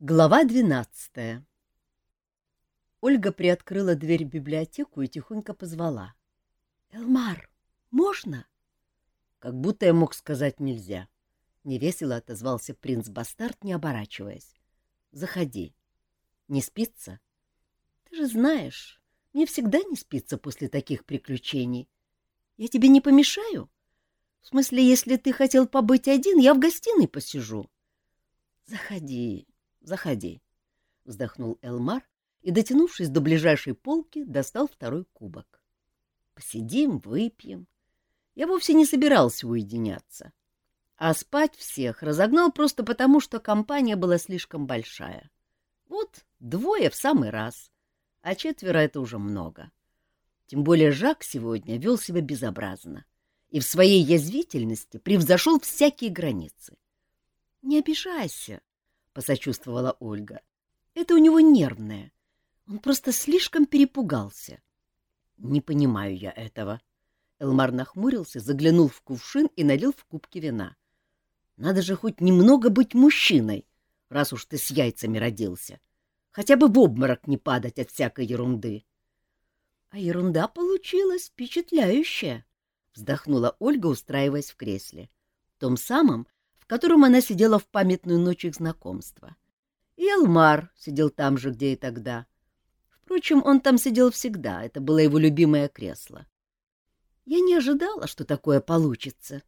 Глава двенадцатая Ольга приоткрыла дверь в библиотеку и тихонько позвала. — Элмар, можно? Как будто я мог сказать нельзя. Невесело отозвался принц-бастард, не оборачиваясь. — Заходи. Не спится? Ты же знаешь, мне всегда не спится после таких приключений. Я тебе не помешаю? В смысле, если ты хотел побыть один, я в гостиной посижу. — Заходи, Заходи, — вздохнул Элмар и, дотянувшись до ближайшей полки, достал второй кубок. — Посидим, выпьем. Я вовсе не собирался уединяться. А спать всех разогнал просто потому, что компания была слишком большая. Вот двое в самый раз, а четверо — это уже много. Тем более Жак сегодня вел себя безобразно и в своей язвительности превзошел всякие границы. — Не обижайся, — посочувствовала Ольга. — Это у него нервное. Он просто слишком перепугался. — Не понимаю я этого. Элмар нахмурился, заглянул в кувшин и налил в кубки вина. — Надо же хоть немного быть мужчиной, раз уж ты с яйцами родился. Хотя бы в обморок не падать от всякой ерунды. — А ерунда получилась впечатляющая, — вздохнула Ольга, устраиваясь в кресле. Том самом, в котором она сидела в памятную ночь их знакомства. И Элмар сидел там же, где и тогда. Впрочем, он там сидел всегда, это было его любимое кресло. Я не ожидала, что такое получится.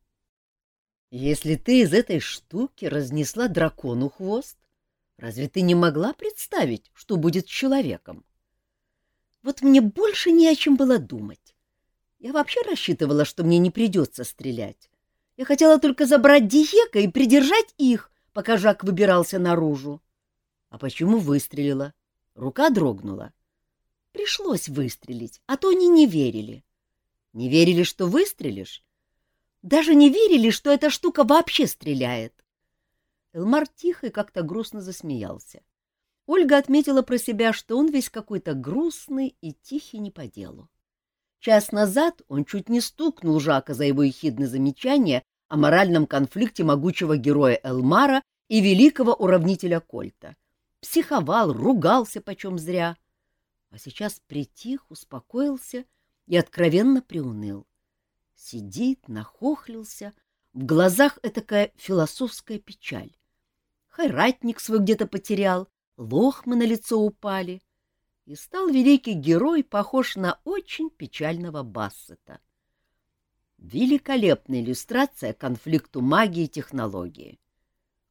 Если ты из этой штуки разнесла дракону хвост, разве ты не могла представить, что будет с человеком? Вот мне больше не о чем было думать. Я вообще рассчитывала, что мне не придется стрелять. Я хотела только забрать Диего и придержать их, пока Жак выбирался наружу. А почему выстрелила? Рука дрогнула. Пришлось выстрелить, а то они не верили. Не верили, что выстрелишь? Даже не верили, что эта штука вообще стреляет. Элмар тихо и как-то грустно засмеялся. Ольга отметила про себя, что он весь какой-то грустный и тихий не по делу. Час назад он чуть не стукнул Жака за его ехидное замечание о моральном конфликте могучего героя Элмара и великого уравнителя Кольта. Психовал, ругался почем зря. А сейчас притих, успокоился и откровенно приуныл. Сидит, нахохлился, в глазах этакая философская печаль. Хайратник свой где-то потерял, лохмы на лицо упали и стал великий герой похож на очень печального Бассета. Великолепная иллюстрация конфликту магии и технологии.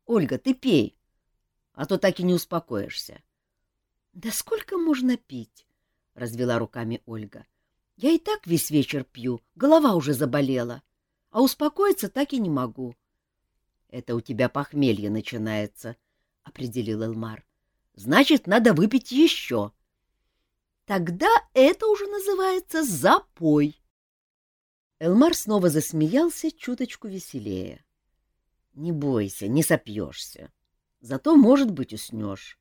Ольга, ты пей, а то так и не успокоишься. — Да сколько можно пить? — развела руками Ольга. — Я и так весь вечер пью, голова уже заболела, а успокоиться так и не могу. — Это у тебя похмелье начинается, — определил Элмар. — Значит, надо выпить еще. — Тогда это уже называется запой. Элмар снова засмеялся чуточку веселее. — Не бойся, не сопьешься. Зато, может быть, уснешь.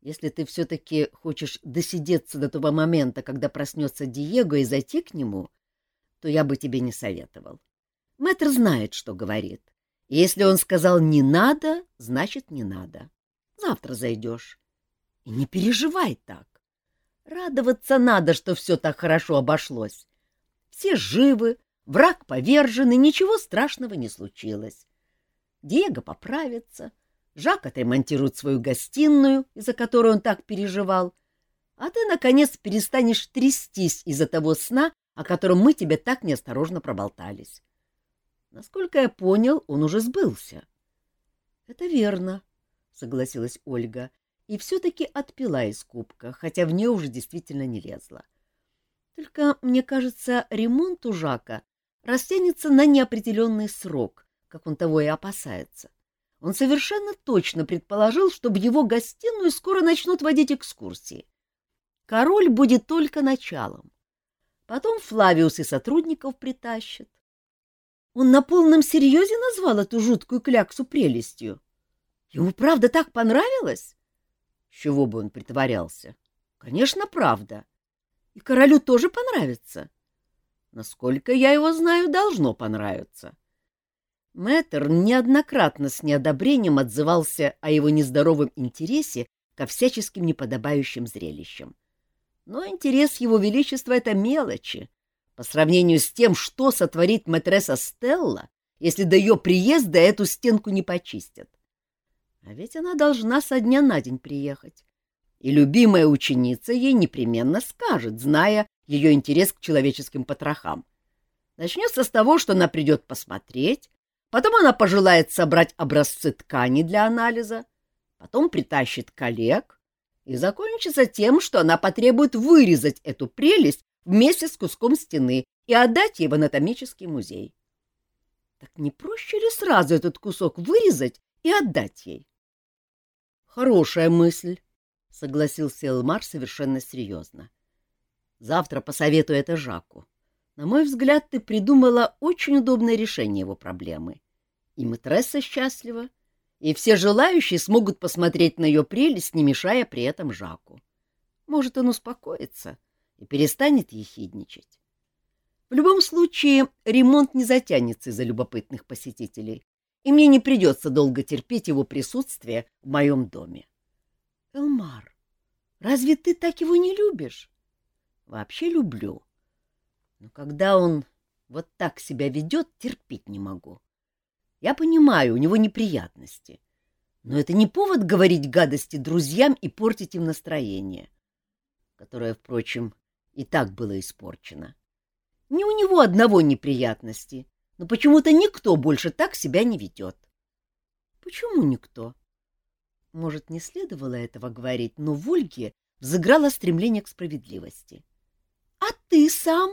Если ты все-таки хочешь досидеться до того момента, когда проснется Диего и зайти к нему, то я бы тебе не советовал. Мэтр знает, что говорит. И если он сказал «не надо», значит «не надо». Завтра зайдешь. И не переживай так. Радоваться надо, что все так хорошо обошлось. Все живы, враг повержен, и ничего страшного не случилось. Диего поправится, Жак отремонтирует свою гостиную, из-за которой он так переживал, а ты, наконец, перестанешь трястись из-за того сна, о котором мы тебе так неосторожно проболтались. Насколько я понял, он уже сбылся. — Это верно, — согласилась Ольга и все-таки отпила из кубка, хотя в нее уже действительно не лезла. Только, мне кажется, ремонт у Жака растянется на неопределенный срок, как он того и опасается. Он совершенно точно предположил, что в его гостиную скоро начнут водить экскурсии. Король будет только началом. Потом Флавиус и сотрудников притащит. Он на полном серьезе назвал эту жуткую кляксу прелестью. Ему правда так понравилось? Чего бы он притворялся? Конечно, правда. И королю тоже понравится. Насколько я его знаю, должно понравиться. Мэтр неоднократно с неодобрением отзывался о его нездоровом интересе ко всяческим неподобающим зрелищам. Но интерес его величества — это мелочи, по сравнению с тем, что сотворит мэтресса Стелла, если до ее приезда эту стенку не почистят. А ведь она должна со дня на день приехать. И любимая ученица ей непременно скажет, зная ее интерес к человеческим потрохам. Начнется с того, что она придет посмотреть, потом она пожелает собрать образцы ткани для анализа, потом притащит коллег и закончится тем, что она потребует вырезать эту прелесть вместе с куском стены и отдать ей в анатомический музей. Так не проще ли сразу этот кусок вырезать и отдать ей? Хорошая мысль, согласился Элмар совершенно серьезно. Завтра посоветую это Жаку. На мой взгляд, ты придумала очень удобное решение его проблемы. И матресса счастлива, и все желающие смогут посмотреть на ее прелесть, не мешая при этом Жаку. Может, он успокоится и перестанет ехидничать. В любом случае, ремонт не затянется из-за любопытных посетителей, и мне не придется долго терпеть его присутствие в моем доме. — Элмар, разве ты так его не любишь? — Вообще люблю. Но когда он вот так себя ведет, терпеть не могу. Я понимаю, у него неприятности. Но это не повод говорить гадости друзьям и портить им настроение, которое, впрочем, и так было испорчено. Не у него одного неприятности, но почему-то никто больше так себя не ведет. Почему никто? Может, не следовало этого говорить, но в Ольге взыграло стремление к справедливости. — А ты сам?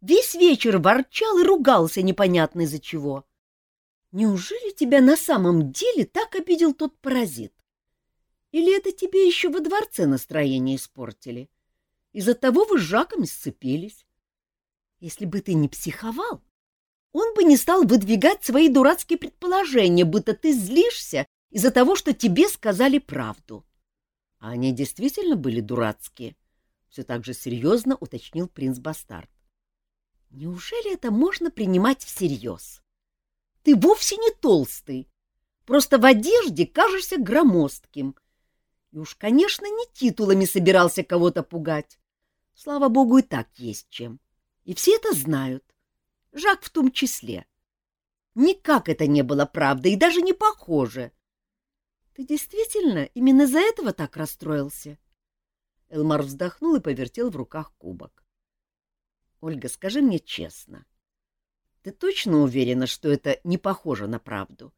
Весь вечер ворчал и ругался непонятно из-за чего. Неужели тебя на самом деле так обидел тот паразит? Или это тебе еще во дворце настроение испортили? Из-за того вы с Жаком сцепились. Если бы ты не психовал, он бы не стал выдвигать свои дурацкие предположения, будто ты злишься из-за того, что тебе сказали правду. А они действительно были дурацкие, все так же серьезно уточнил принц Бастард. Неужели это можно принимать всерьез? Ты вовсе не толстый, просто в одежде кажешься громоздким. И уж, конечно, не титулами собирался кого-то пугать. Слава богу, и так есть чем. И все это знают. Жак в том числе. Никак это не было правдой и даже не похоже. Ты действительно именно из-за этого так расстроился? Элмар вздохнул и повертел в руках кубок. — Ольга, скажи мне честно, ты точно уверена, что это не похоже на правду?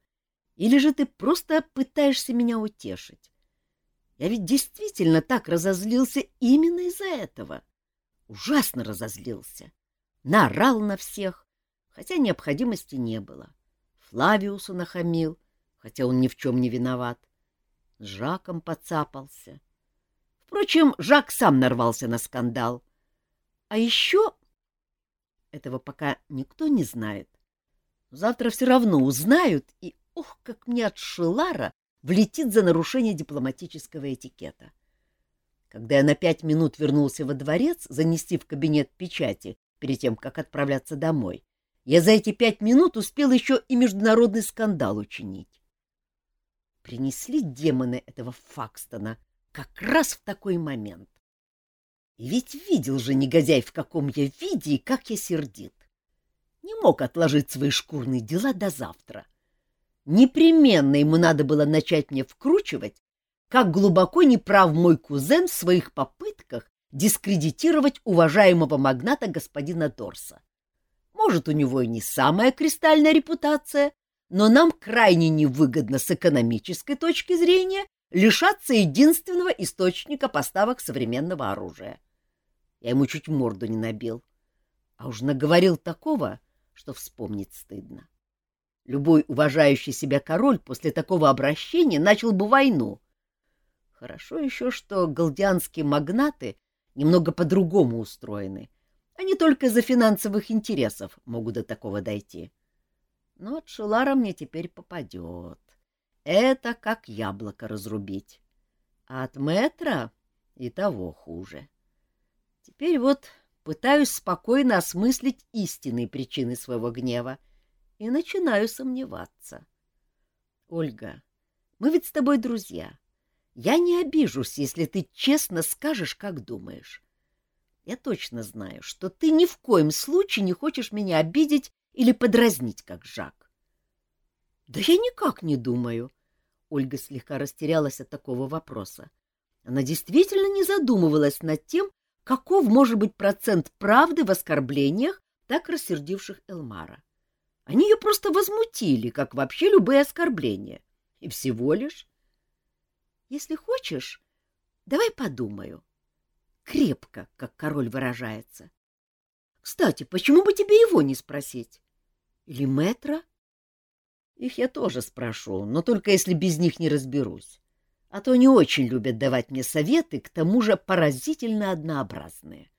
Или же ты просто пытаешься меня утешить? Я ведь действительно так разозлился именно из-за этого. Ужасно разозлился наорал на всех, хотя необходимости не было. Флавиусу нахамил, хотя он ни в чем не виноват. С Жаком поцапался. Впрочем, Жак сам нарвался на скандал. А еще... Этого пока никто не знает. Завтра все равно узнают, и, ох, как мне от Шилара влетит за нарушение дипломатического этикета. Когда я на пять минут вернулся во дворец занести в кабинет печати перед тем, как отправляться домой. Я за эти пять минут успел еще и международный скандал учинить. Принесли демоны этого Факстона как раз в такой момент. И ведь видел же негодяй, в каком я виде и как я сердит. Не мог отложить свои шкурные дела до завтра. Непременно ему надо было начать мне вкручивать, как глубоко неправ мой кузен в своих попытках дискредитировать уважаемого магната господина Дорса. Может, у него и не самая кристальная репутация, но нам крайне невыгодно с экономической точки зрения лишаться единственного источника поставок современного оружия. Я ему чуть морду не набил, а уж наговорил такого, что вспомнить стыдно. Любой уважающий себя король после такого обращения начал бы войну. Хорошо еще, что галдианские магнаты немного по-другому устроены. Они только из-за финансовых интересов могут до такого дойти. Но от Шелара мне теперь попадет. Это как яблоко разрубить. А от метра и того хуже. Теперь вот пытаюсь спокойно осмыслить истинные причины своего гнева и начинаю сомневаться. Ольга, мы ведь с тобой друзья. Я не обижусь, если ты честно скажешь, как думаешь. Я точно знаю, что ты ни в коем случае не хочешь меня обидеть или подразнить, как Жак. — Да я никак не думаю. Ольга слегка растерялась от такого вопроса. Она действительно не задумывалась над тем, каков может быть процент правды в оскорблениях, так рассердивших Элмара. Они ее просто возмутили, как вообще любые оскорбления. И всего лишь. Если хочешь, давай подумаю. Крепко, как король выражается. Кстати, почему бы тебе его не спросить? Или метра? Их я тоже спрошу, но только если без них не разберусь. А то они очень любят давать мне советы, к тому же поразительно однообразные.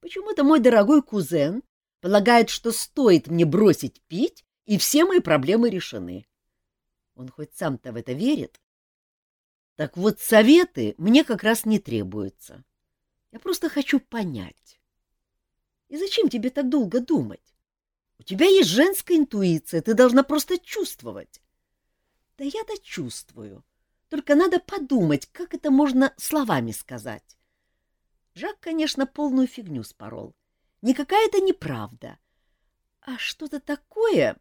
Почему-то мой дорогой кузен полагает, что стоит мне бросить пить, и все мои проблемы решены. Он хоть сам-то в это верит. Так вот, советы мне как раз не требуются. Я просто хочу понять. И зачем тебе так долго думать? У тебя есть женская интуиция, ты должна просто чувствовать. Да я-то чувствую. Только надо подумать, как это можно словами сказать. Жак, конечно, полную фигню спорол. Никакая это неправда, а что-то такое,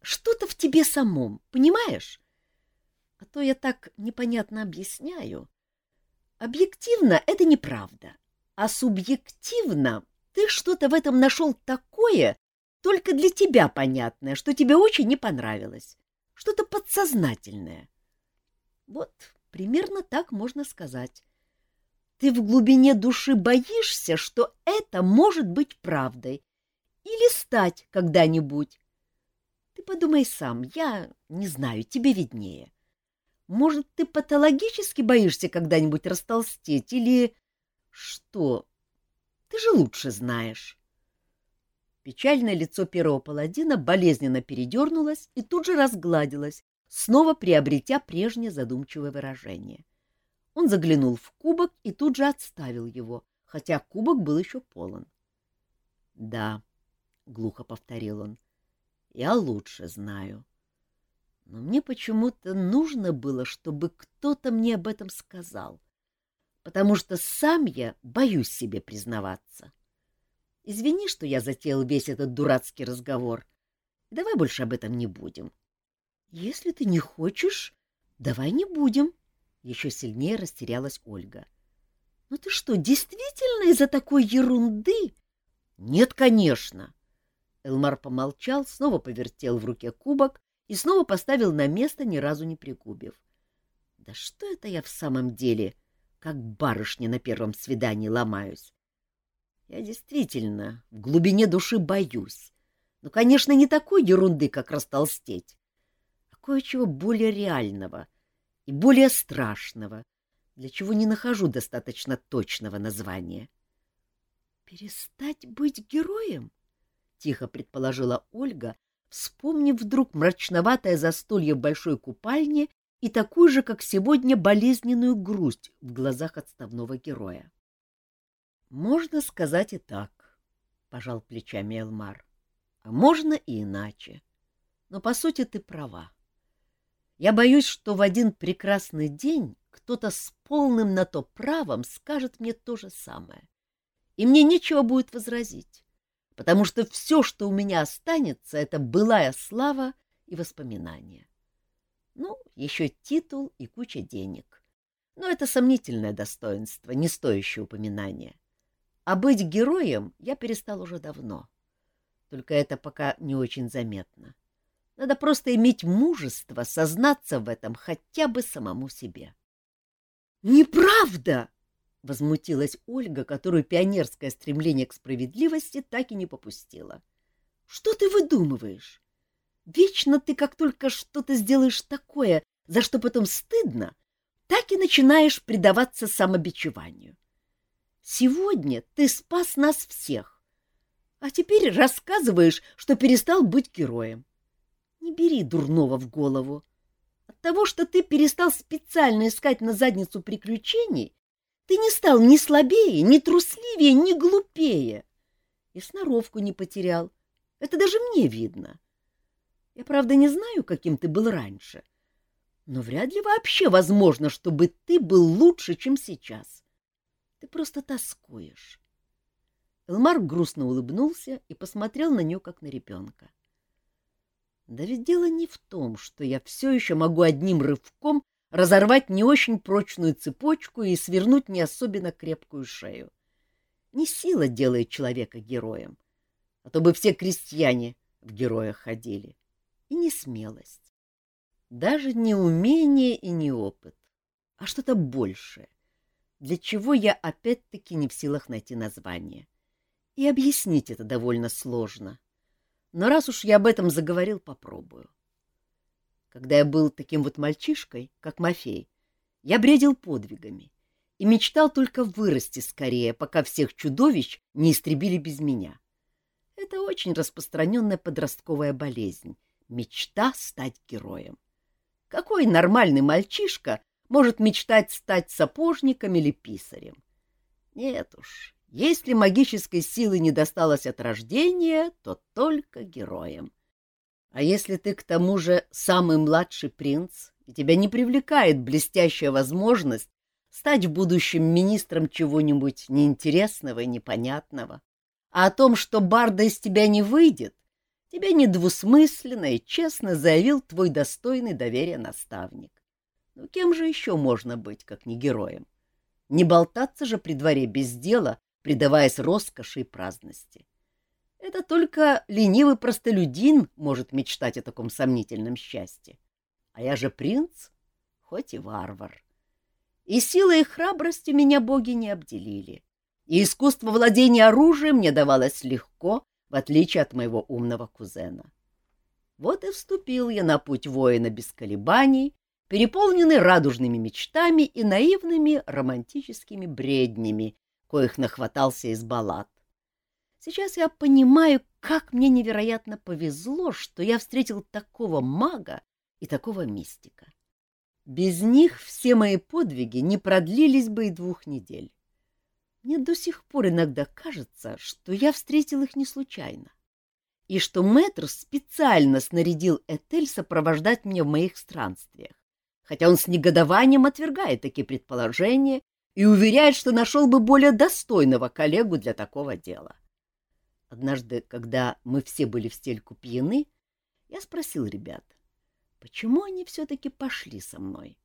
что-то в тебе самом, понимаешь? А то я так непонятно объясняю. Объективно это неправда, а субъективно ты что-то в этом нашел такое, только для тебя понятное, что тебе очень не понравилось, что-то подсознательное. Вот примерно так можно сказать. Ты в глубине души боишься, что это может быть правдой или стать когда-нибудь. Ты подумай сам, я не знаю, тебе виднее. Может, ты патологически боишься когда-нибудь растолстеть или... Что? Ты же лучше знаешь. Печальное лицо первого паладина болезненно передернулось и тут же разгладилось, снова приобретя прежнее задумчивое выражение. Он заглянул в кубок и тут же отставил его, хотя кубок был еще полон. — Да, — глухо повторил он, — я лучше знаю. Но мне почему-то нужно было, чтобы кто-то мне об этом сказал, потому что сам я боюсь себе признаваться. Извини, что я затеял весь этот дурацкий разговор. Давай больше об этом не будем. — если ты не хочешь, давай не будем. Еще сильнее растерялась Ольга. Ну ты что, действительно из-за такой ерунды? Нет, конечно. Элмар помолчал, снова повертел в руке кубок и снова поставил на место, ни разу не пригубив. Да что это я в самом деле, как барышня на первом свидании ломаюсь? Я действительно в глубине души боюсь. Но, конечно, не такой ерунды, как растолстеть кое-чего более реального и более страшного, для чего не нахожу достаточно точного названия. «Перестать быть героем?» — тихо предположила Ольга, вспомнив вдруг мрачноватое застолье в большой купальне и такую же, как сегодня, болезненную грусть в глазах отставного героя. «Можно сказать и так», — пожал плечами Элмар. «А можно и иначе. Но, по сути, ты права. Я боюсь, что в один прекрасный день кто-то с полным на то правом скажет мне то же самое. И мне нечего будет возразить, потому что все, что у меня останется, это былая слава и воспоминания. Ну, еще титул и куча денег. Но это сомнительное достоинство, не стоящее упоминания. А быть героем я перестал уже давно. Только это пока не очень заметно. — надо просто иметь мужество сознаться в этом хотя бы самому себе. «Неправда!» — возмутилась Ольга, которую пионерское стремление к справедливости так и не попустило. «Что ты выдумываешь? Вечно ты, как только что-то сделаешь такое, за что потом стыдно, так и начинаешь предаваться самобичеванию. Сегодня ты спас нас всех, а теперь рассказываешь, что перестал быть героем. Не бери дурного в голову. От того, что ты перестал специально искать на задницу приключений, ты не стал ни слабее, ни трусливее, ни глупее. И сноровку не потерял. Это даже мне видно. Я, правда, не знаю, каким ты был раньше, но вряд ли вообще возможно, чтобы ты был лучше, чем сейчас. Ты просто тоскуешь. Элмар грустно улыбнулся и посмотрел на нее, как на ребенка. Да ведь дело не в том, что я все еще могу одним рывком разорвать не очень прочную цепочку и свернуть не особенно крепкую шею. Не сила делает человека героем, а то бы все крестьяне в героях ходили. И не смелость. Даже не умение и не опыт, а что-то большее, для чего я опять-таки не в силах найти название. И объяснить это довольно сложно. Но раз уж я об этом заговорил, попробую. Когда я был таким вот мальчишкой, как Мафей, я бредил подвигами и мечтал только вырасти скорее, пока всех чудовищ не истребили без меня. Это очень распространенная подростковая болезнь — мечта стать героем. Какой нормальный мальчишка может мечтать стать сапожником или писарем? Нет уж, если магической силы не досталось от рождения, то только героям. А если ты к тому же самый младший принц, и тебя не привлекает блестящая возможность стать в будущем министром чего-нибудь неинтересного и непонятного, а о том, что барда из тебя не выйдет, тебе недвусмысленно и честно заявил твой достойный доверия наставник. Ну, кем же еще можно быть, как не героем? Не болтаться же при дворе без дела, предаваясь роскоши и праздности. Это только ленивый простолюдин может мечтать о таком сомнительном счастье. А я же принц, хоть и варвар. И силой и храбростью меня боги не обделили, и искусство владения оружием мне давалось легко, в отличие от моего умного кузена. Вот и вступил я на путь воина без колебаний, переполненный радужными мечтами и наивными романтическими бреднями, коих нахватался из баллад. Сейчас я понимаю, как мне невероятно повезло, что я встретил такого мага и такого мистика. Без них все мои подвиги не продлились бы и двух недель. Мне до сих пор иногда кажется, что я встретил их не случайно, и что мэтр специально снарядил Этель сопровождать меня в моих странствиях, хотя он с негодованием отвергает такие предположения и уверяет, что нашел бы более достойного коллегу для такого дела. Однажды, когда мы все были в стельку пьяны, я спросил ребят, почему они все-таки пошли со мной.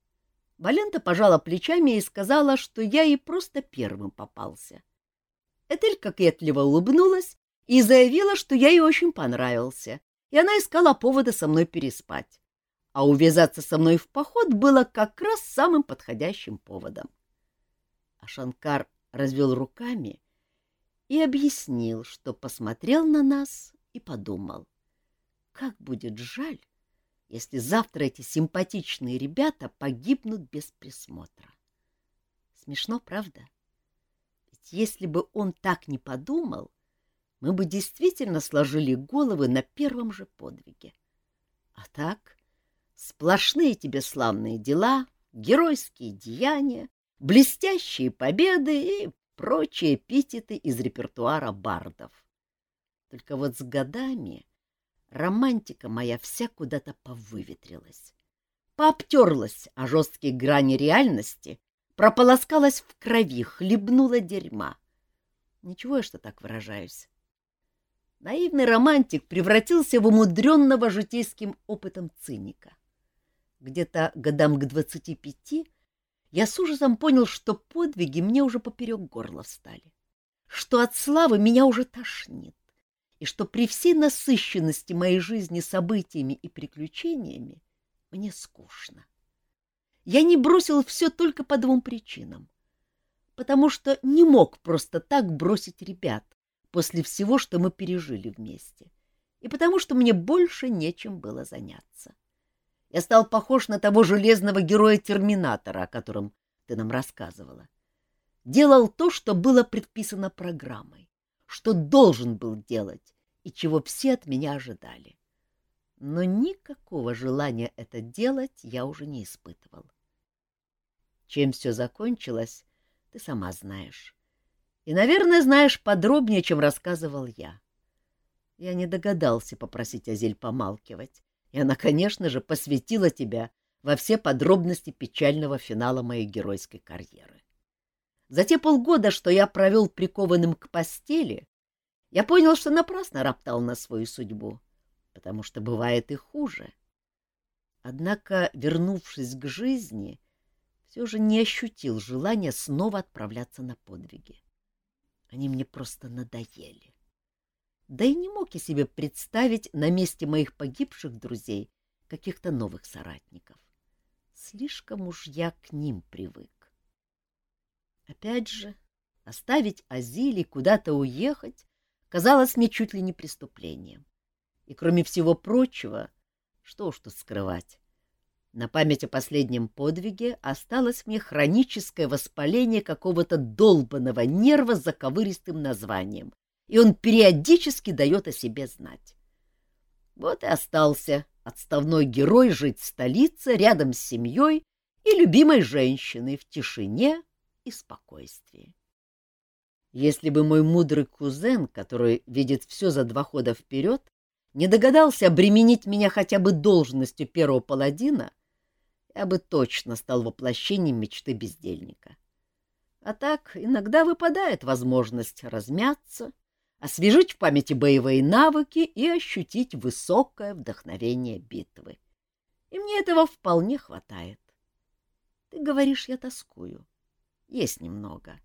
Валента пожала плечами и сказала, что я ей просто первым попался. Этель кокетливо улыбнулась и заявила, что я ей очень понравился, и она искала повода со мной переспать. А увязаться со мной в поход было как раз самым подходящим поводом. А Шанкар развел руками и объяснил, что посмотрел на нас и подумал, как будет жаль, если завтра эти симпатичные ребята погибнут без присмотра. Смешно, правда? Ведь если бы он так не подумал, мы бы действительно сложили головы на первом же подвиге. А так, сплошные тебе славные дела, геройские деяния, блестящие победы и прочие эпитеты из репертуара бардов. Только вот с годами романтика моя вся куда-то повыветрилась, пообтерлась о жесткие грани реальности, прополоскалась в крови, хлебнула дерьма. Ничего я что так выражаюсь. Наивный романтик превратился в умудренного житейским опытом циника. Где-то годам к двадцати пяти я с ужасом понял, что подвиги мне уже поперек горла встали, что от славы меня уже тошнит, и что при всей насыщенности моей жизни событиями и приключениями мне скучно. Я не бросил все только по двум причинам. Потому что не мог просто так бросить ребят после всего, что мы пережили вместе, и потому что мне больше нечем было заняться. Я стал похож на того железного героя-терминатора, о котором ты нам рассказывала. Делал то, что было предписано программой, что должен был делать и чего все от меня ожидали. Но никакого желания это делать я уже не испытывал. Чем все закончилось, ты сама знаешь. И, наверное, знаешь подробнее, чем рассказывал я. Я не догадался попросить Азель помалкивать, И она, конечно же, посвятила тебя во все подробности печального финала моей геройской карьеры. За те полгода, что я провел прикованным к постели, я понял, что напрасно роптал на свою судьбу, потому что бывает и хуже. Однако, вернувшись к жизни, все же не ощутил желания снова отправляться на подвиги. Они мне просто надоели. Да и не мог я себе представить на месте моих погибших друзей каких-то новых соратников. Слишком уж я к ним привык. Опять же, оставить Азили куда-то уехать казалось мне чуть ли не преступлением. И кроме всего прочего, что уж тут скрывать, на память о последнем подвиге осталось мне хроническое воспаление какого-то долбанного нерва с заковыристым названием, и он периодически дает о себе знать. Вот и остался отставной герой жить в столице рядом с семьей и любимой женщиной в тишине и спокойствии. Если бы мой мудрый кузен, который видит все за два хода вперед, не догадался обременить меня хотя бы должностью первого паладина, я бы точно стал воплощением мечты бездельника. А так иногда выпадает возможность размяться, освежить в памяти боевые навыки и ощутить высокое вдохновение битвы. И мне этого вполне хватает. Ты говоришь, я тоскую. Есть немного.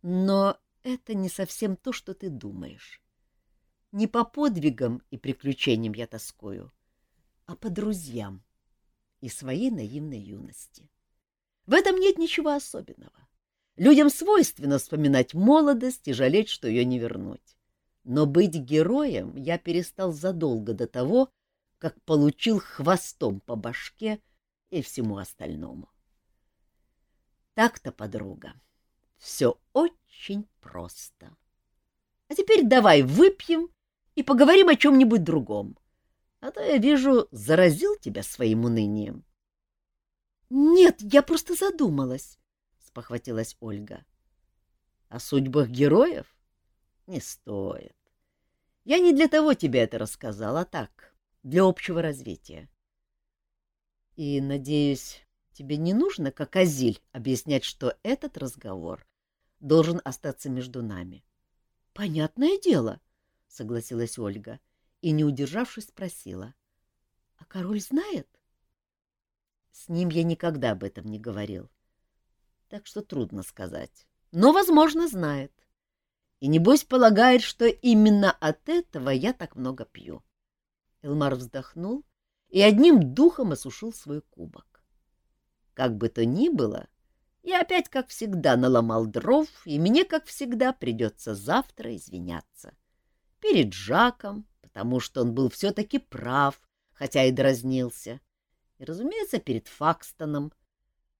Но это не совсем то, что ты думаешь. Не по подвигам и приключениям я тоскую, а по друзьям и своей наивной юности. В этом нет ничего особенного. Людям свойственно вспоминать молодость и жалеть, что ее не вернуть. Но быть героем я перестал задолго до того, как получил хвостом по башке и всему остальному. Так-то, подруга, все очень просто. А теперь давай выпьем и поговорим о чем-нибудь другом. А то я вижу, заразил тебя своим унынием. — Нет, я просто задумалась, — спохватилась Ольга. — О судьбах героев? Не стоит. Я не для того тебе это рассказал, а так, для общего развития. И, надеюсь, тебе не нужно, как Азиль, объяснять, что этот разговор должен остаться между нами. — Понятное дело, — согласилась Ольга. — и, не удержавшись, спросила. — А король знает? — С ним я никогда об этом не говорил. Так что трудно сказать. Но, возможно, знает. И, небось, полагает, что именно от этого я так много пью. Элмар вздохнул и одним духом осушил свой кубок. Как бы то ни было, я опять, как всегда, наломал дров, и мне, как всегда, придется завтра извиняться. Перед Жаком, потому что он был все-таки прав, хотя и дразнился. И, разумеется, перед Факстоном.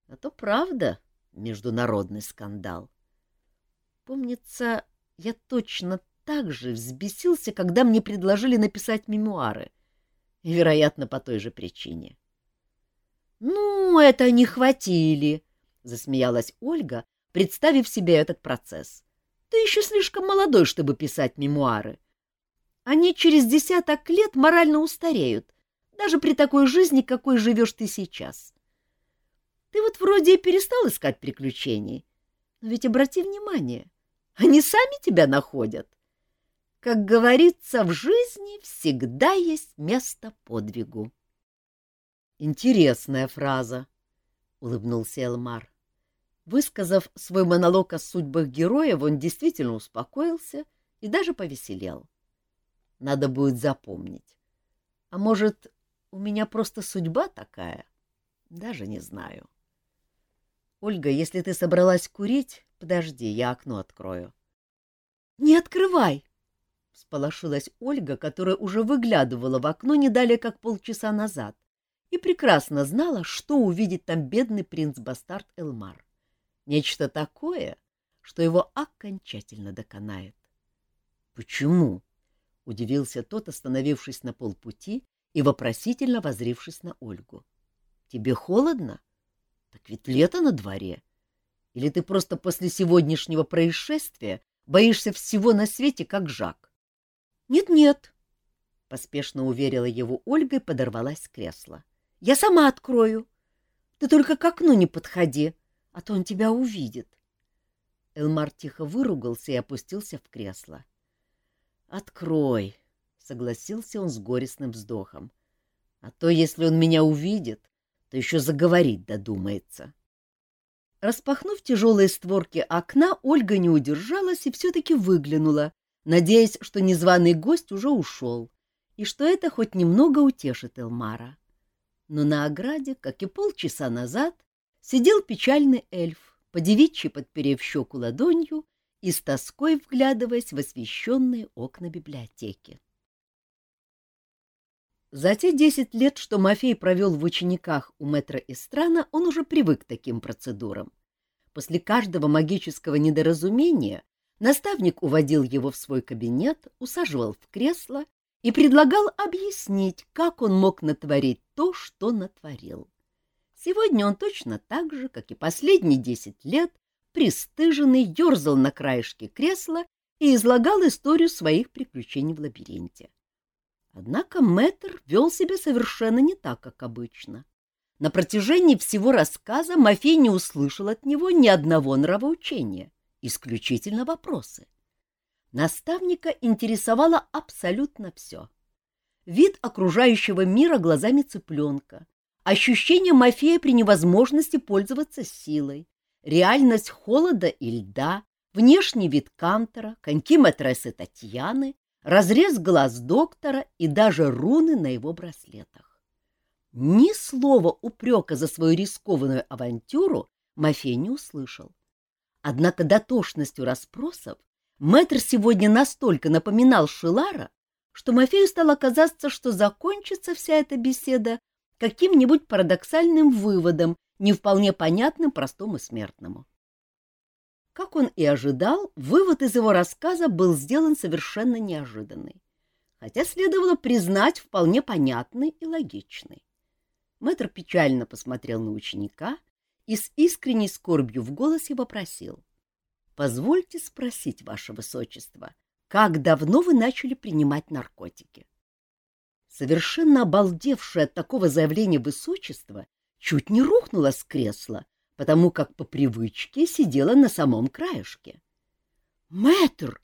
А то правда международный скандал. Помнится, я точно так же взбесился, когда мне предложили написать мемуары. Вероятно, по той же причине. — Ну, это не хватили, — засмеялась Ольга, представив себе этот процесс. — Ты еще слишком молодой, чтобы писать мемуары. — они через десяток лет морально устареют, даже при такой жизни, какой живешь ты сейчас. Ты вот вроде и перестал искать приключений, но ведь обрати внимание, они сами тебя находят. Как говорится, в жизни всегда есть место подвигу. Интересная фраза, — улыбнулся Элмар. Высказав свой монолог о судьбах героев, он действительно успокоился и даже повеселел. Надо будет запомнить. А может, у меня просто судьба такая? Даже не знаю. Ольга, если ты собралась курить, подожди, я окно открою. Не открывай! Всполошилась Ольга, которая уже выглядывала в окно не далее, как полчаса назад, и прекрасно знала, что увидит там бедный принц-бастард Элмар. Нечто такое, что его окончательно доконает. — Почему? — удивился тот, остановившись на полпути и вопросительно возрившись на Ольгу. — Тебе холодно? Так ведь лето на дворе. Или ты просто после сегодняшнего происшествия боишься всего на свете, как Жак? Нет, — Нет-нет. поспешно уверила его Ольга и подорвалась с кресла. Я сама открою. Ты только к окну не подходи, а то он тебя увидит. Элмар тихо выругался и опустился в кресло. Открой, согласился он с горестным вздохом. А то, если он меня увидит, то еще заговорить додумается. Распахнув тяжелые створки окна, Ольга не удержалась и все-таки выглянула, надеясь, что незваный гость уже ушел, и что это хоть немного утешит Элмара. Но на ограде, как и полчаса назад, сидел печальный эльф, подевичьи подперев щеку ладонью и с тоской вглядываясь в освещенные окна библиотеки. За те десять лет, что Мафей провел в учениках у мэтра Истрана, он уже привык к таким процедурам. После каждого магического недоразумения наставник уводил его в свой кабинет, усаживал в кресло и предлагал объяснить, как он мог натворить то, что натворил. Сегодня он точно так же, как и последние десять лет, пристыженный, ерзал на краешке кресла и излагал историю своих приключений в лабиринте. Однако мэтр вел себя совершенно не так, как обычно. На протяжении всего рассказа Мафей не услышал от него ни одного нравоучения, исключительно вопросы. Наставника интересовало абсолютно все. Вид окружающего мира глазами цыпленка, ощущение Мафея при невозможности пользоваться силой, реальность холода и льда, внешний вид Кантера, коньки матрессы Татьяны, разрез глаз доктора и даже руны на его браслетах. Ни слова упрека за свою рискованную авантюру Мафей не услышал. Однако дотошностью расспросов мэтр сегодня настолько напоминал Шилара, что Мафею стало казаться, что закончится вся эта беседа каким-нибудь парадоксальным выводом, не вполне понятным простому смертному. Как он и ожидал, вывод из его рассказа был сделан совершенно неожиданный, хотя следовало признать вполне понятный и логичный. Мэтр печально посмотрел на ученика и с искренней скорбью в голосе вопросил. — Позвольте спросить, ваше высочество, как давно вы начали принимать наркотики? Совершенно обалдевшая от такого заявления высочества, чуть не рухнула с кресла потому как по привычке сидела на самом краешке. «Мэтр,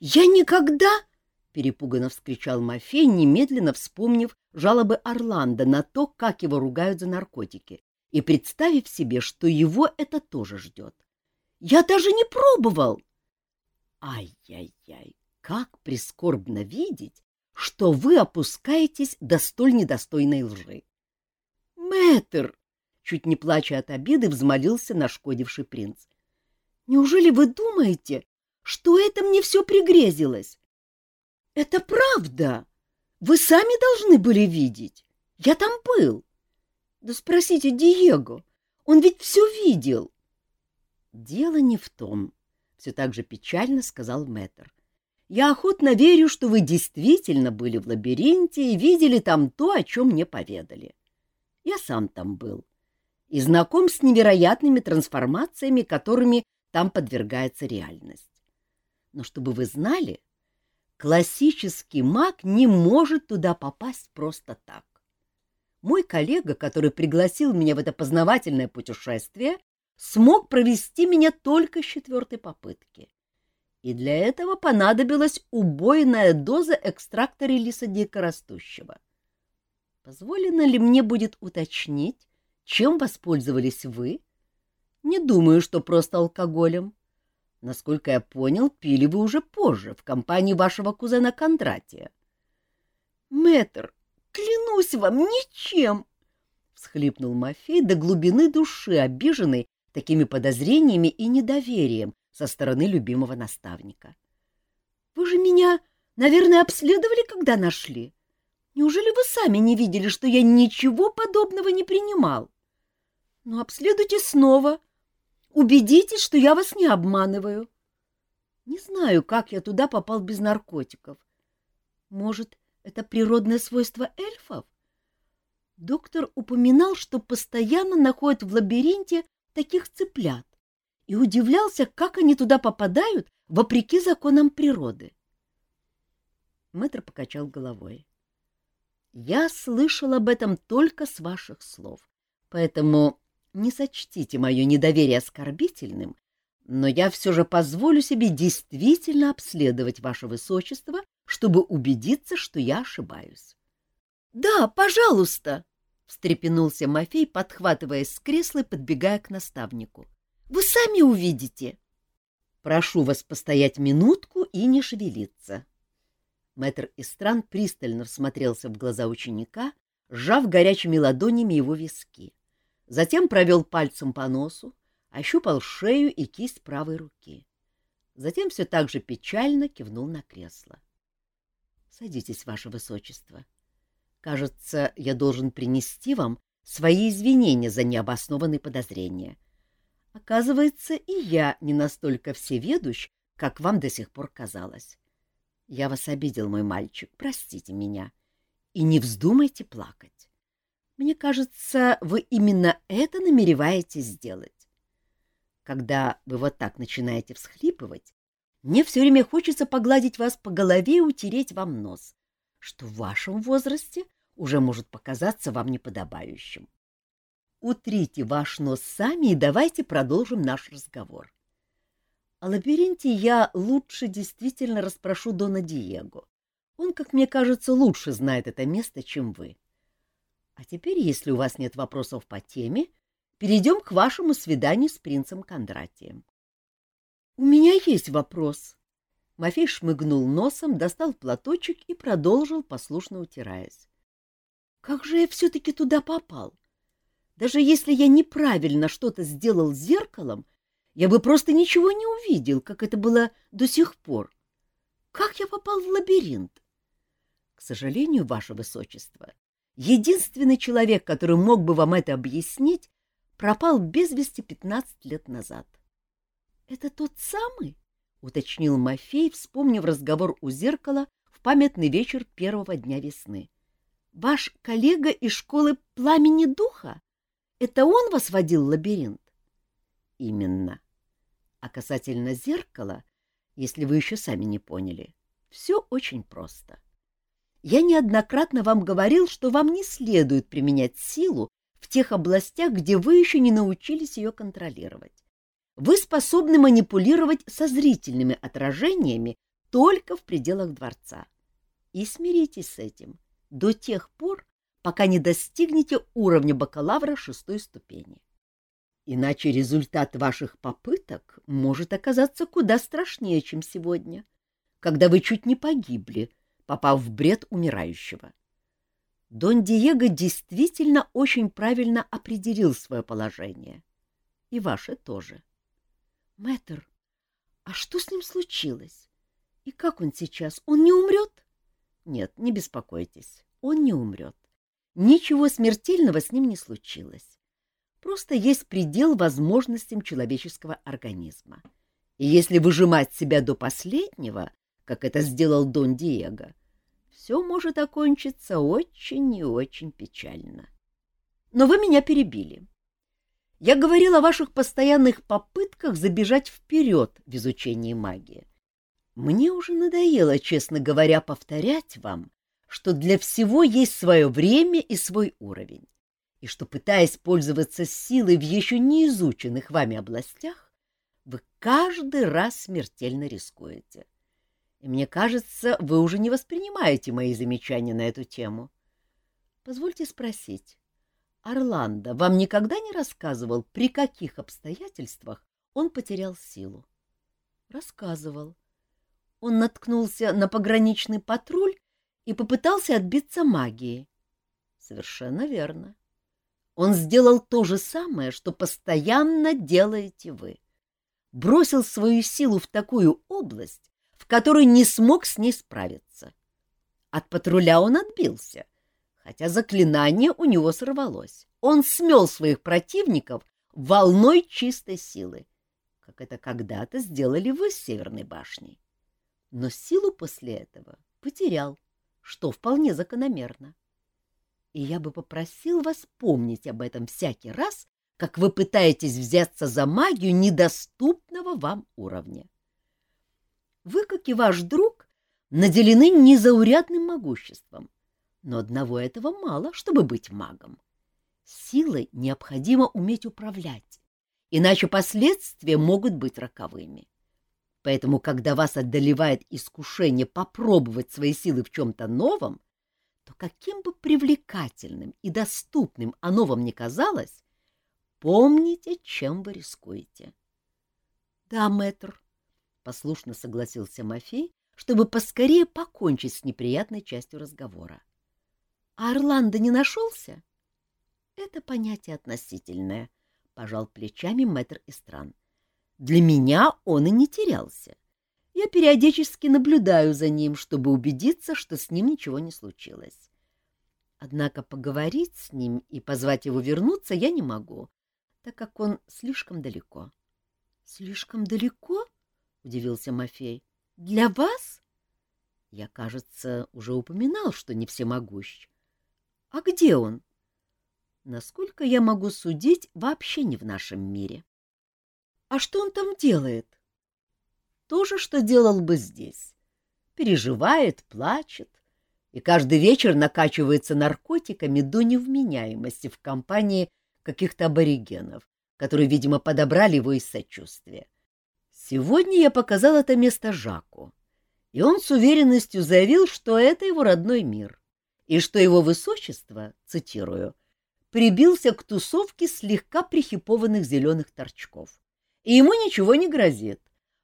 я никогда...» — перепуганно вскричал Мафей, немедленно вспомнив жалобы Орландо на то, как его ругают за наркотики, и представив себе, что его это тоже ждет. «Я даже не пробовал!» «Ай-яй-яй, как прискорбно видеть, что вы опускаетесь до столь недостойной лжи!» «Мэтр!» Чуть не плача от обиды, взмолился нашкодивший принц. — Неужели вы думаете, что это мне все пригрезилось? — Это правда. Вы сами должны были видеть. Я там был. Да спросите Диего, он ведь все видел. — Дело не в том, — все так же печально сказал мэтр. Я охотно верю, что вы действительно были в лабиринте и видели там то, о чем мне поведали. Я сам там был. — и знаком с невероятными трансформациями, которыми там подвергается реальность. Но чтобы вы знали, классический маг не может туда попасть просто так. Мой коллега, который пригласил меня в это познавательное путешествие, смог провести меня только с четвертой попытки. И для этого понадобилась убойная доза экстракта релиса дикорастущего. Позволено ли мне будет уточнить, чем воспользовались вы? Не думаю, что просто алкоголем. Насколько я понял, пили вы уже позже, в компании вашего кузена Кондратия. Мэтр, клянусь вам, ничем! всхлипнул Мафей до глубины души, обиженный такими подозрениями и недоверием со стороны любимого наставника. Вы же меня, наверное, обследовали, когда нашли. Неужели вы сами не видели, что я ничего подобного не принимал? Ну, обследуйте снова. Убедитесь, что я вас не обманываю. Не знаю, как я туда попал без наркотиков. Может, это природное свойство эльфов? Доктор упоминал, что постоянно находит в лабиринте таких цыплят и удивлялся, как они туда попадают, вопреки законам природы. Мэтр покачал головой. Я слышал об этом только с ваших слов, поэтому не сочтите мое недоверие оскорбительным, но я все же позволю себе действительно обследовать ваше высочество, чтобы убедиться, что я ошибаюсь. — Да, пожалуйста! — встрепенулся Мафей, подхватываясь с кресла и подбегая к наставнику. — Вы сами увидите. — Прошу вас постоять минутку и не шевелиться. Мэтр Истран пристально всмотрелся в глаза ученика, сжав горячими ладонями его виски. Затем провел пальцем по носу, ощупал шею и кисть правой руки. Затем все так же печально кивнул на кресло. — Садитесь, ваше высочество. Кажется, я должен принести вам свои извинения за необоснованные подозрения. Оказывается, и я не настолько всеведущ, как вам до сих пор казалось. Я вас обидел, мой мальчик, простите меня. И не вздумайте плакать. Мне кажется, вы именно это намереваетесь сделать. Когда вы вот так начинаете всхлипывать, мне все время хочется погладить вас по голове и утереть вам нос, что в вашем возрасте уже может показаться вам неподобающим. Утрите ваш нос сами и давайте продолжим наш разговор. О лабиринте я лучше действительно расспрошу Дона Диего. Он, как мне кажется, лучше знает это место, чем вы. А теперь, если у вас нет вопросов по теме, перейдем к вашему свиданию с принцем Кондратием. — У меня есть вопрос. Мафей шмыгнул носом, достал платочек и продолжил, послушно утираясь. — Как же я все-таки туда попал? Даже если я неправильно что-то сделал с зеркалом, я бы просто ничего не увидел, как это было до сих пор. Как я попал в лабиринт? К сожалению, ваше высочество, единственный человек, который мог бы вам это объяснить, пропал без вести пятнадцать лет назад. — Это тот самый? — уточнил Мафей, вспомнив разговор у зеркала в памятный вечер первого дня весны. — Ваш коллега из школы пламени духа? Это он вас водил в лабиринт? — Именно. А касательно зеркала, если вы еще сами не поняли, все очень просто. Я неоднократно вам говорил, что вам не следует применять силу в тех областях, где вы еще не научились ее контролировать. Вы способны манипулировать со зрительными отражениями только в пределах дворца. И смиритесь с этим до тех пор, пока не достигнете уровня бакалавра шестой ступени. Иначе результат ваших попыток может оказаться куда страшнее, чем сегодня, когда вы чуть не погибли, попав в бред умирающего. Дон Диего действительно очень правильно определил свое положение. И ваше тоже. — Мэтр, а что с ним случилось? И как он сейчас? Он не умрет? — Нет, не беспокойтесь, он не умрет. Ничего смертельного с ним не случилось. Просто есть предел возможностям человеческого организма. И если выжимать себя до последнего, как это сделал Дон Диего, — все может окончиться очень и очень печально. Но вы меня перебили. Я говорил о ваших постоянных попытках забежать вперед в изучении магии. Мне уже надоело, честно говоря, повторять вам, что для всего есть свое время и свой уровень, и что, пытаясь пользоваться силой в еще не изученных вами областях, вы каждый раз смертельно рискуете. — и мне кажется, вы уже не воспринимаете мои замечания на эту тему. Позвольте спросить, Орландо вам никогда не рассказывал, при каких обстоятельствах он потерял силу? Рассказывал. Он наткнулся на пограничный патруль и попытался отбиться магией. Совершенно верно. Он сделал то же самое, что постоянно делаете вы. Бросил свою силу в такую область, в которой не смог с ней справиться. От патруля он отбился, хотя заклинание у него сорвалось. Он смел своих противников волной чистой силы, как это когда-то сделали вы с Северной башней. Но силу после этого потерял, что вполне закономерно. И я бы попросил вас помнить об этом всякий раз, как вы пытаетесь взяться за магию недоступного вам уровня. Вы, как и ваш друг, наделены незаурядным могуществом. Но одного этого мало, чтобы быть магом. Силой необходимо уметь управлять, иначе последствия могут быть роковыми. Поэтому, когда вас одолевает искушение попробовать свои силы в чем-то новом, то каким бы привлекательным и доступным оно вам ни казалось, помните, чем вы рискуете. — Да, мэтр, — послушно согласился Мафей, чтобы поскорее покончить с неприятной частью разговора. — А Орландо не нашелся? — Это понятие относительное, — пожал плечами мэтр Истран. — Для меня он и не терялся. Я периодически наблюдаю за ним, чтобы убедиться, что с ним ничего не случилось. Однако поговорить с ним и позвать его вернуться я не могу, так как он слишком далеко. — Слишком далеко? — удивился Мафей. — Для вас? Я, кажется, уже упоминал, что не всемогущ. — А где он? — Насколько я могу судить, вообще не в нашем мире. — А что он там делает? То же, что делал бы здесь. Переживает, плачет и каждый вечер накачивается наркотиками до невменяемости в компании каких-то аборигенов, которые, видимо, подобрали его из сочувствия. Сегодня я показал это место Жаку, и он с уверенностью заявил, что это его родной мир, и что его высочество, цитирую, прибился к тусовке слегка прихипованных зеленых торчков, и ему ничего не грозит,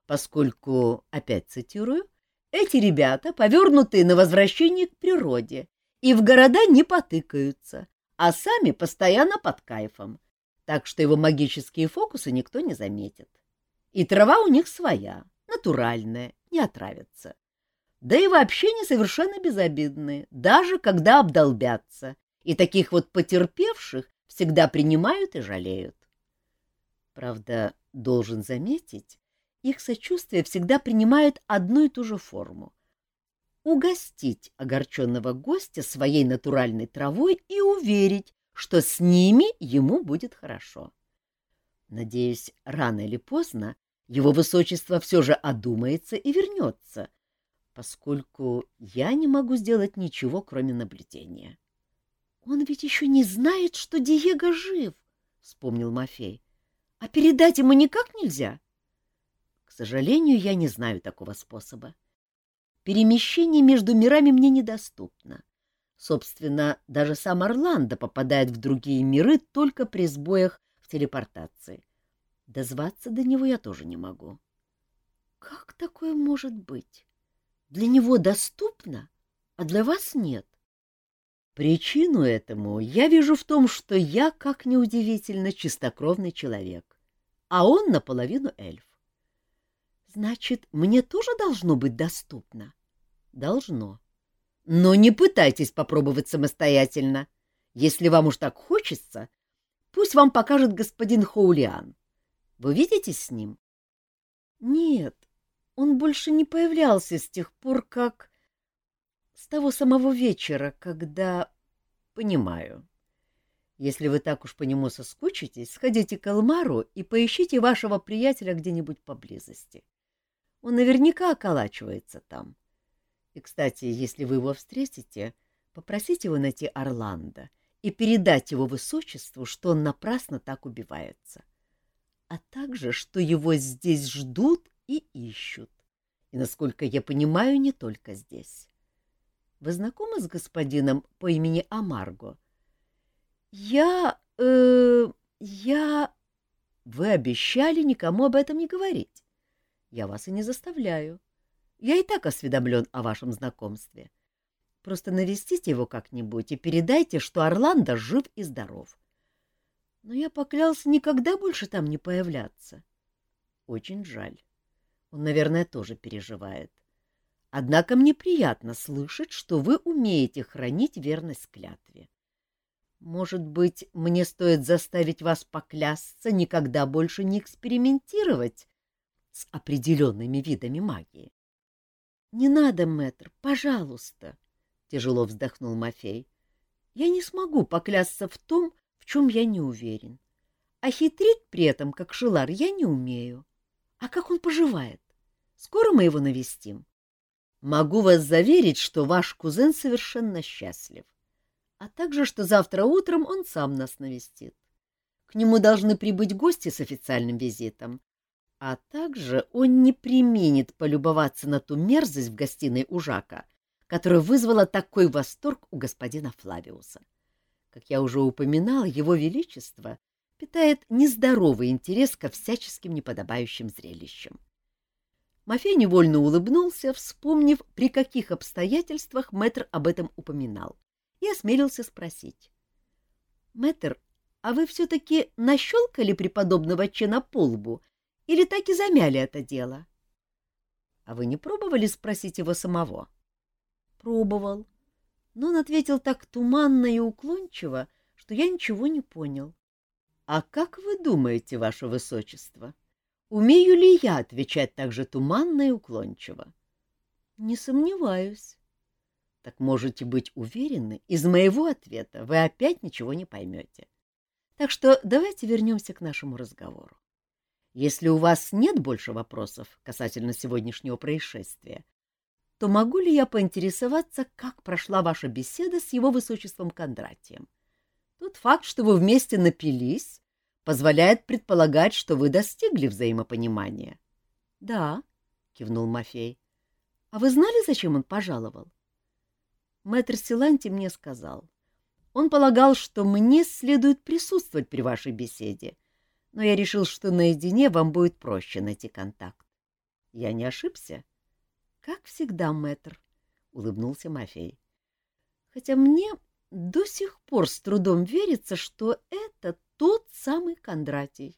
поскольку, опять цитирую, эти ребята, повернутые на возвращение к природе, и в города не потыкаются, а сами постоянно под кайфом, так что его магические фокусы никто не заметит. И трава у них своя, натуральная, не отравится. Да и вообще не совершенно безобидные, даже когда обдолбятся, и таких вот потерпевших всегда принимают и жалеют. Правда, должен заметить, их сочувствие всегда принимает одну и ту же форму — угостить огорченного гостя своей натуральной травой и уверить, что с ними ему будет хорошо. Надеюсь, рано или поздно его высочество все же одумается и вернется, поскольку я не могу сделать ничего, кроме наблюдения. — Он ведь еще не знает, что Диего жив, — вспомнил Мафей. — А передать ему никак нельзя? — к сожалению, я не знаю такого способа. Перемещение между мирами мне недоступно. Собственно, даже сам Орландо попадает в другие миры только при сбоях в телепортации. Дозваться до него я тоже не могу. Как такое может быть? Для него доступно, а для вас нет. Причину этому я вижу в том, что я, как неудивительно, чистокровный человек, а он наполовину эльф. Значит, мне тоже должно быть доступно? Должно. Но не пытайтесь попробовать самостоятельно. Если вам уж так хочется, пусть вам покажет господин Хоулиан. Вы видитесь с ним? Нет, он больше не появлялся с тех пор, как... С того самого вечера, когда... Понимаю. Если вы так уж по нему соскучитесь, сходите к Элмару и поищите вашего приятеля где-нибудь поблизости. Он наверняка околачивается там. И, кстати, если вы его встретите, попросите его найти Орландо и передать его высочеству, что он напрасно так убивается. А также, что его здесь ждут и ищут. И, насколько я понимаю, не только здесь. Вы знакомы с господином по имени Амарго? Я... э... я... Вы обещали никому об этом не говорить. Я вас и не заставляю. Я и так осведомлен о вашем знакомстве. Просто навестите его как-нибудь и передайте, что Орландо жив и здоров. Но я поклялся никогда больше там не появляться. Очень жаль. Он, наверное, тоже переживает. Однако мне приятно слышать, что вы умеете хранить верность клятве. Может быть, мне стоит заставить вас поклясться никогда больше не экспериментировать с определенными видами магии. — Не надо, мэтр, пожалуйста, — тяжело вздохнул Мафей. — Я не смогу поклясться в том, в чем я не уверен. А хитрить при этом, как Шилар, я не умею. А как он поживает? Скоро мы его навестим? — Могу вас заверить, что ваш кузен совершенно счастлив. а также, что завтра утром он сам нас навестит. К нему должны прибыть гости с официальным визитом, а также он не применит полюбоваться на ту мерзость в гостиной у Жака, которая вызвала такой восторг у господина Флавиуса. Как я уже упоминал, его величество питает нездоровый интерес ко всяческим неподобающим зрелищам. Мафей невольно улыбнулся, вспомнив, при каких обстоятельствах мэтр об этом упоминал, и осмелился спросить. — Мэтр, а вы все-таки нащелкали преподобного Чена по лбу или так и замяли это дело? — А вы не пробовали спросить его самого? — Пробовал. Но он ответил так туманно и уклончиво, что я ничего не понял. — А как вы думаете, ваше высочество? — Умею ли я отвечать так же туманно и уклончиво? — Не сомневаюсь. — Так можете быть уверены, из моего ответа вы опять ничего не поймете. Так что давайте вернемся к нашему разговору. Если у вас нет больше вопросов касательно сегодняшнего происшествия, то могу ли я поинтересоваться, как прошла ваша беседа с его высочеством Кондратием? Тот факт, что вы вместе напились, позволяет предполагать, что вы достигли взаимопонимания. — Да, — кивнул Мафей. — А вы знали, зачем он пожаловал? Мэтр Силанти мне сказал. Он полагал, что мне следует присутствовать при вашей беседе, но я решил, что наедине вам будет проще найти контакт. Я не ошибся? — Как всегда, мэтр, — улыбнулся Мафей. — Хотя мне до сих пор с трудом верится, что это тот самый Кондратий.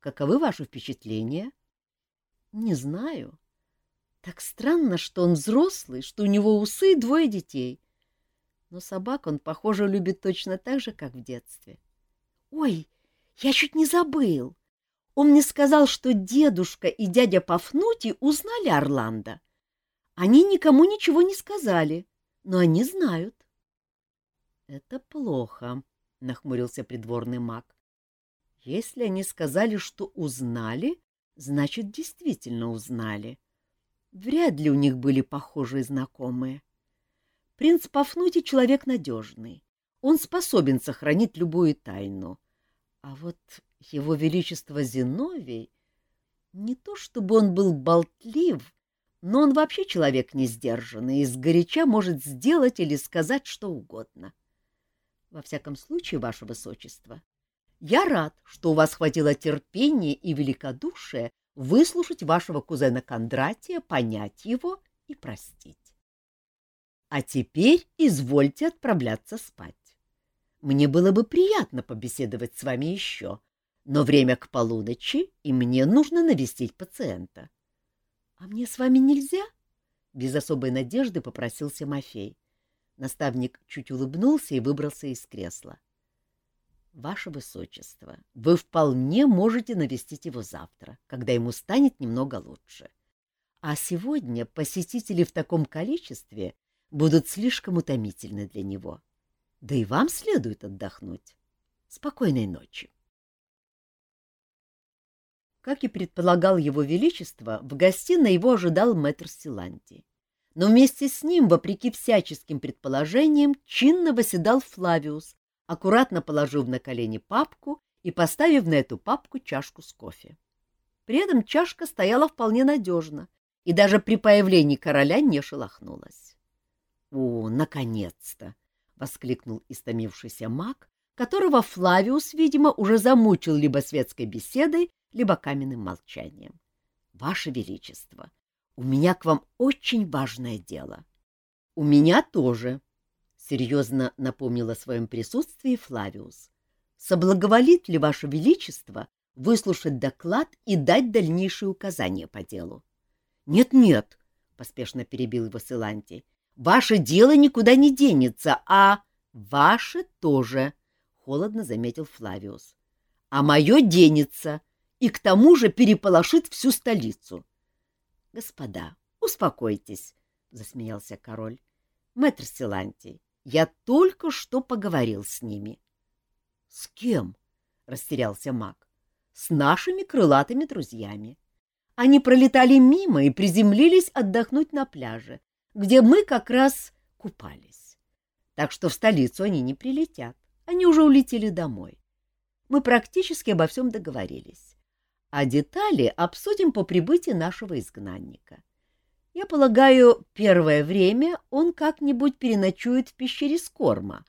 Каковы ваши впечатления? Не знаю. Так странно, что он взрослый, что у него усы и двое детей. Но собак он, похоже, любит точно так же, как в детстве. Ой, я чуть не забыл. Он мне сказал, что дедушка и дядя Пафнутий узнали Орландо. Они никому ничего не сказали, но они знают. — Это плохо, — нахмурился придворный маг. «Если они сказали, что узнали, значит, действительно узнали. Вряд ли у них были похожие знакомые. Принц Пафнутий человек надежный. Он способен сохранить любую тайну. А вот его величество Зиновий... Не то чтобы он был болтлив, но он вообще человек несдержанный и сгоряча может сделать или сказать что угодно. — во всяком случае, ваше высочество, я рад, что у вас хватило терпения и великодушия выслушать вашего кузена Кондратия, понять его и простить. А теперь извольте отправляться спать. Мне было бы приятно побеседовать с вами еще, но время к полуночи, и мне нужно навестить пациента. — А мне с вами нельзя? — без особой надежды попросился Мафей. Наставник чуть улыбнулся и выбрался из кресла. — Ваше Высочество, вы вполне можете навестить его завтра, когда ему станет немного лучше. А сегодня посетители в таком количестве будут слишком утомительны для него. Да и вам следует отдохнуть. Спокойной ночи. Как и предполагал его величество, в гостиной его ожидал мэтр Силанти но вместе с ним, вопреки всяческим предположениям, чинно восседал Флавиус, аккуратно положив на колени папку и поставив на эту папку чашку с кофе. При этом чашка стояла вполне надежно, и даже при появлении короля не шелохнулась. — О, наконец-то! — воскликнул истомившийся маг, которого Флавиус, видимо, уже замучил либо светской беседой, либо каменным молчанием. — Ваше Величество! — у меня к вам очень важное дело. — У меня тоже, — серьезно напомнил о своем присутствии Флавиус. — Соблаговолит ли Ваше Величество выслушать доклад и дать дальнейшие указания по делу? Нет, — Нет-нет, — поспешно перебил его Силантий, — ваше дело никуда не денется, а... — Ваше тоже, — холодно заметил Флавиус. — А мое денется и к тому же переполошит всю столицу. — Господа, успокойтесь, — засмеялся король. — Мэтр Силантий, я только что поговорил с ними. — С кем? — растерялся маг. — С нашими крылатыми друзьями. Они пролетали мимо и приземлились отдохнуть на пляже, где мы как раз купались. так что в столицу они не прилетят. Они уже улетели домой. Мы практически обо всем договорились. А детали обсудим по прибытии нашего изгнанника. Я полагаю, первое время он как-нибудь переночует в пещере Скорма,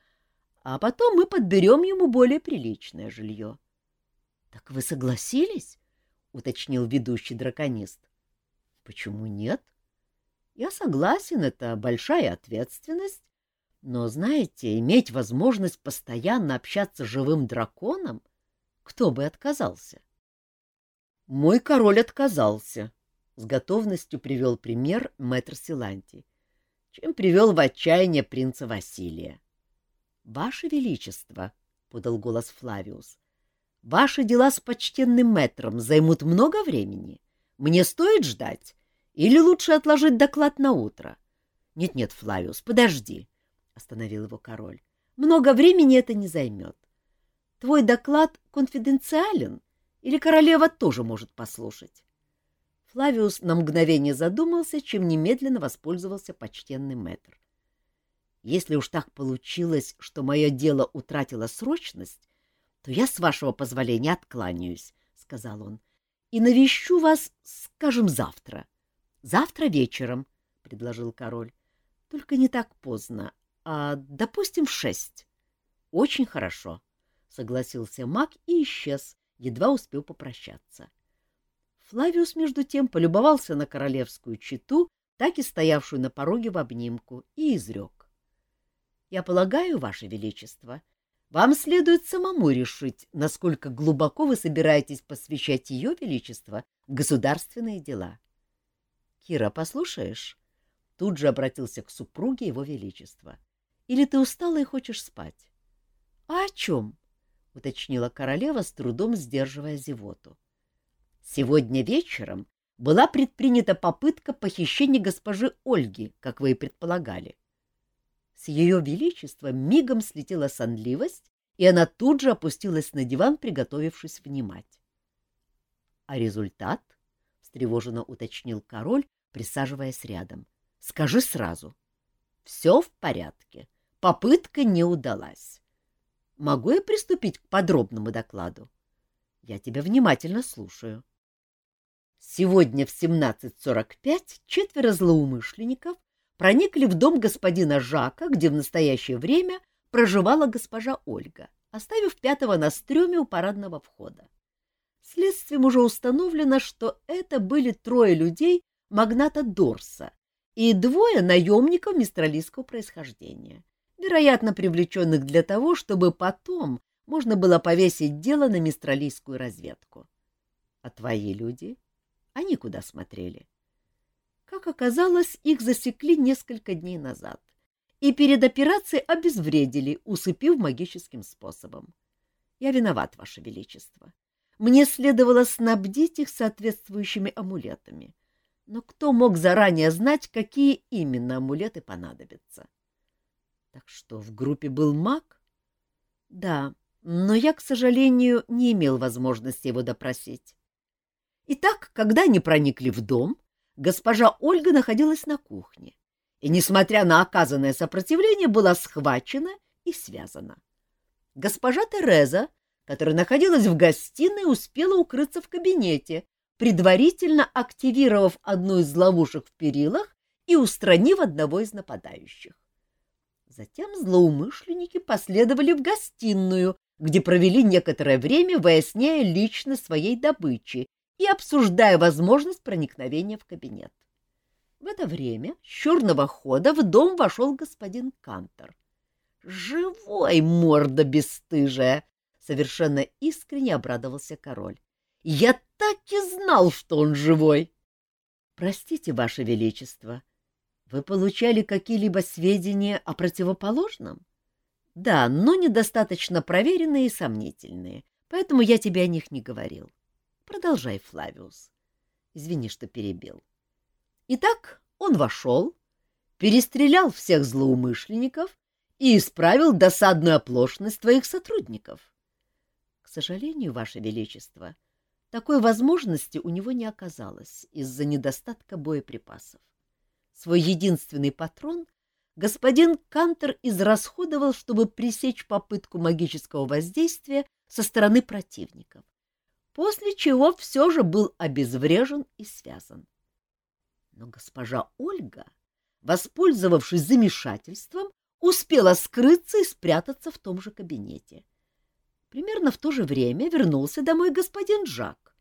а потом мы подберем ему более приличное жилье. — Так вы согласились? — уточнил ведущий драконист. — Почему нет? Я согласен, это большая ответственность, но, знаете, иметь возможность постоянно общаться с живым драконом, кто бы отказался? Мой король отказался, с готовностью привел пример мэтр Силанти, чем привел в отчаяние принца Василия. — Ваше Величество, — подал голос Флавиус, — ваши дела с почтенным мэтром займут много времени. Мне стоит ждать? Или лучше отложить доклад на утро? Нет, — Нет-нет, Флавиус, подожди, — остановил его король. — Много времени это не займет. Твой доклад конфиденциален, или королева тоже может послушать? Флавиус на мгновение задумался, чем немедленно воспользовался почтенный мэтр. Если уж так получилось, что мое дело утратило срочность, то я, с вашего позволения, откланяюсь, — сказал он, — и навещу вас, скажем, завтра. — Завтра вечером, — предложил король. — Только не так поздно, а, допустим, в шесть. — Очень хорошо, — согласился маг и исчез, едва успел попрощаться. Флавиус, между тем, полюбовался на королевскую читу, так и стоявшую на пороге в обнимку, и изрек. — Я полагаю, Ваше Величество, вам следует самому решить, насколько глубоко вы собираетесь посвящать Ее Величество в государственные дела. — Кира, послушаешь? Тут же обратился к супруге Его Величества. — Или ты устала и хочешь спать? — А о чем? — уточнила королева, с трудом сдерживая зевоту. Сегодня вечером была предпринята попытка похищения госпожи Ольги, как вы и предполагали. С ее величеством мигом слетела сонливость, и она тут же опустилась на диван, приготовившись внимать. — А результат? — встревоженно уточнил король, присаживаясь рядом. — Скажи сразу. — Все в порядке. Попытка не удалась. Могу я приступить к подробному докладу? Я тебя внимательно слушаю. Сегодня в 17.45 четверо злоумышленников проникли в дом господина Жака, где в настоящее время проживала госпожа Ольга, оставив пятого на стреме у парадного входа. Следствием уже установлено, что это были трое людей магната Дорса и двое наемников мистралийского происхождения, вероятно, привлеченных для того, чтобы потом можно было повесить дело на мистралийскую разведку. А твои люди? Они куда смотрели? Как оказалось, их засекли несколько дней назад и перед операцией обезвредили, усыпив магическим способом. Я виноват, Ваше Величество. Мне следовало снабдить их соответствующими амулетами. Но кто мог заранее знать, какие именно амулеты понадобятся? Так что в группе был маг? Да, но я, к сожалению, не имел возможности его допросить. Итак, когда они проникли в дом, госпожа Ольга находилась на кухне и, несмотря на оказанное сопротивление, была схвачена и связана. Госпожа Тереза, которая находилась в гостиной, успела укрыться в кабинете, предварительно активировав одну из ловушек в перилах и устранив одного из нападающих. Затем злоумышленники последовали в гостиную, где провели некоторое время, выясняя личность своей добычи и обсуждая возможность проникновения в кабинет. В это время с черного хода в дом вошел господин Кантор. «Живой, морда бесстыжая!» — совершенно искренне обрадовался король. «Я так и знал, что он живой!» «Простите, ваше величество, вы получали какие-либо сведения о противоположном?» «Да, но недостаточно проверенные и сомнительные, поэтому я тебе о них не говорил. Продолжай, Флавиус. Извини, что перебил. Итак, он вошел, перестрелял всех злоумышленников и исправил досадную оплошность твоих сотрудников. К сожалению, Ваше Величество, такой возможности у него не оказалось из-за недостатка боеприпасов. Свой единственный патрон господин Кантер израсходовал, чтобы пресечь попытку магического воздействия со стороны противников, после чего все же был обезврежен и связан. Но госпожа Ольга, воспользовавшись замешательством, успела скрыться и спрятаться в том же кабинете. Примерно в то же время вернулся домой господин Жак.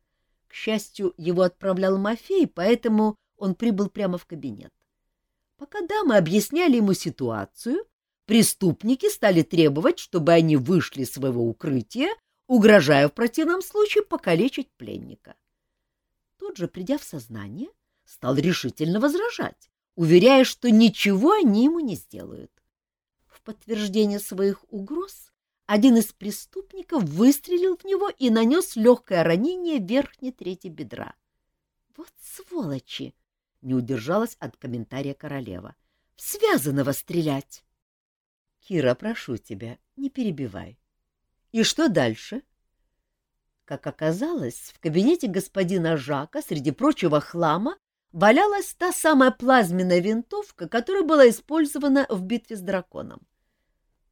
К счастью, его отправлял Мафей, поэтому он прибыл прямо в кабинет. Пока дамы объясняли ему ситуацию, преступники стали требовать, чтобы они вышли из своего укрытия, угрожая в противном случае покалечить пленника. Тот же, придя в сознание, стал решительно возражать, уверяя, что ничего они ему не сделают. В подтверждение своих угроз один из преступников выстрелил в него и нанес легкое ранение верхней трети бедра. — Вот сволочи! — не удержалась от комментария королева. — Связанного стрелять! — Кира, прошу тебя, не перебивай. — И что дальше? Как оказалось, в кабинете господина Жака среди прочего хлама валялась та самая плазменная винтовка, которая была использована в битве с драконом.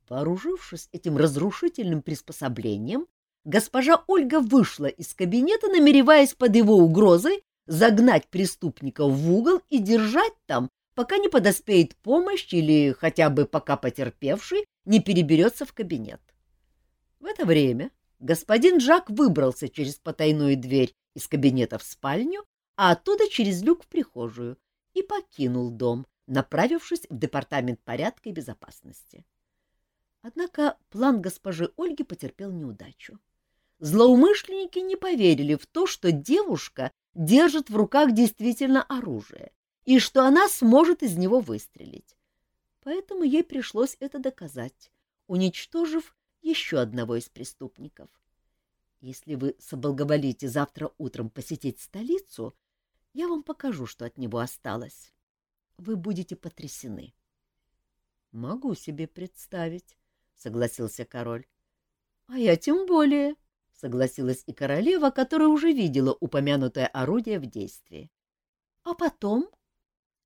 Вооружившись этим разрушительным приспособлением, госпожа Ольга вышла из кабинета, намереваясь под его угрозой загнать преступников в угол и держать там, пока не подоспеет помощь или хотя бы пока потерпевший не переберется в кабинет. В это время господин Жак выбрался через потайную дверь из кабинета в спальню а оттуда через люк в прихожую и покинул дом, направившись в департамент порядка и безопасности. Однако план госпожи Ольги потерпел неудачу. Злоумышленники не поверили в то, что девушка держит в руках действительно оружие и что она сможет из него выстрелить. Поэтому ей пришлось это доказать, уничтожив еще одного из преступников. Если вы соблаговолите завтра утром посетить столицу, я вам покажу, что от него осталось. Вы будете потрясены. — Могу себе представить, — согласился король. — А я тем более, — согласилась и королева, которая уже видела упомянутое орудие в действии. А потом,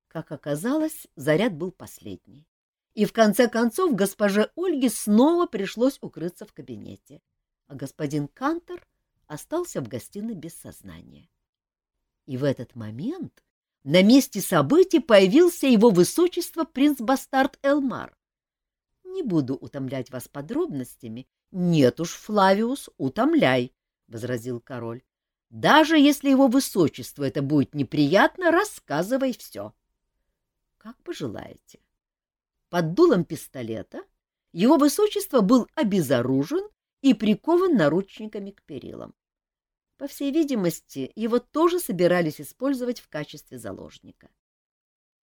как оказалось, заряд был последний. И в конце концов госпоже Ольге снова пришлось укрыться в кабинете, а господин Кантор остался в гостиной без сознания. — и в этот момент на месте событий появился его высочество принц-бастард Элмар. Не буду утомлять вас подробностями. Нет уж, Флавиус, утомляй, — возразил король. Даже если его высочество это будет неприятно, рассказывай все. Как пожелаете. Под дулом пистолета его высочество был обезоружен и прикован наручниками к перилам. По всей видимости, его тоже собирались использовать в качестве заложника.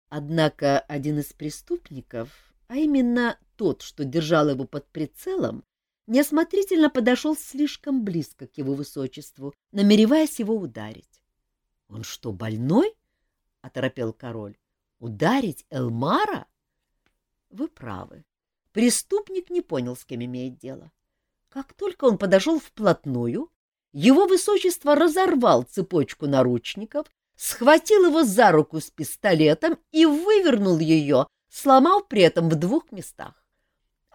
Однако один из преступников, а именно тот, что держал его под прицелом, неосмотрительно подошел слишком близко к его высочеству, намереваясь его ударить. — Он что, больной? — оторопел король. — Ударить Элмара? — Вы правы. Преступник не понял, с кем имеет дело. Как только он подошел вплотную, его высочество разорвал цепочку наручников, схватил его за руку с пистолетом и вывернул ее, сломав при этом в двух местах.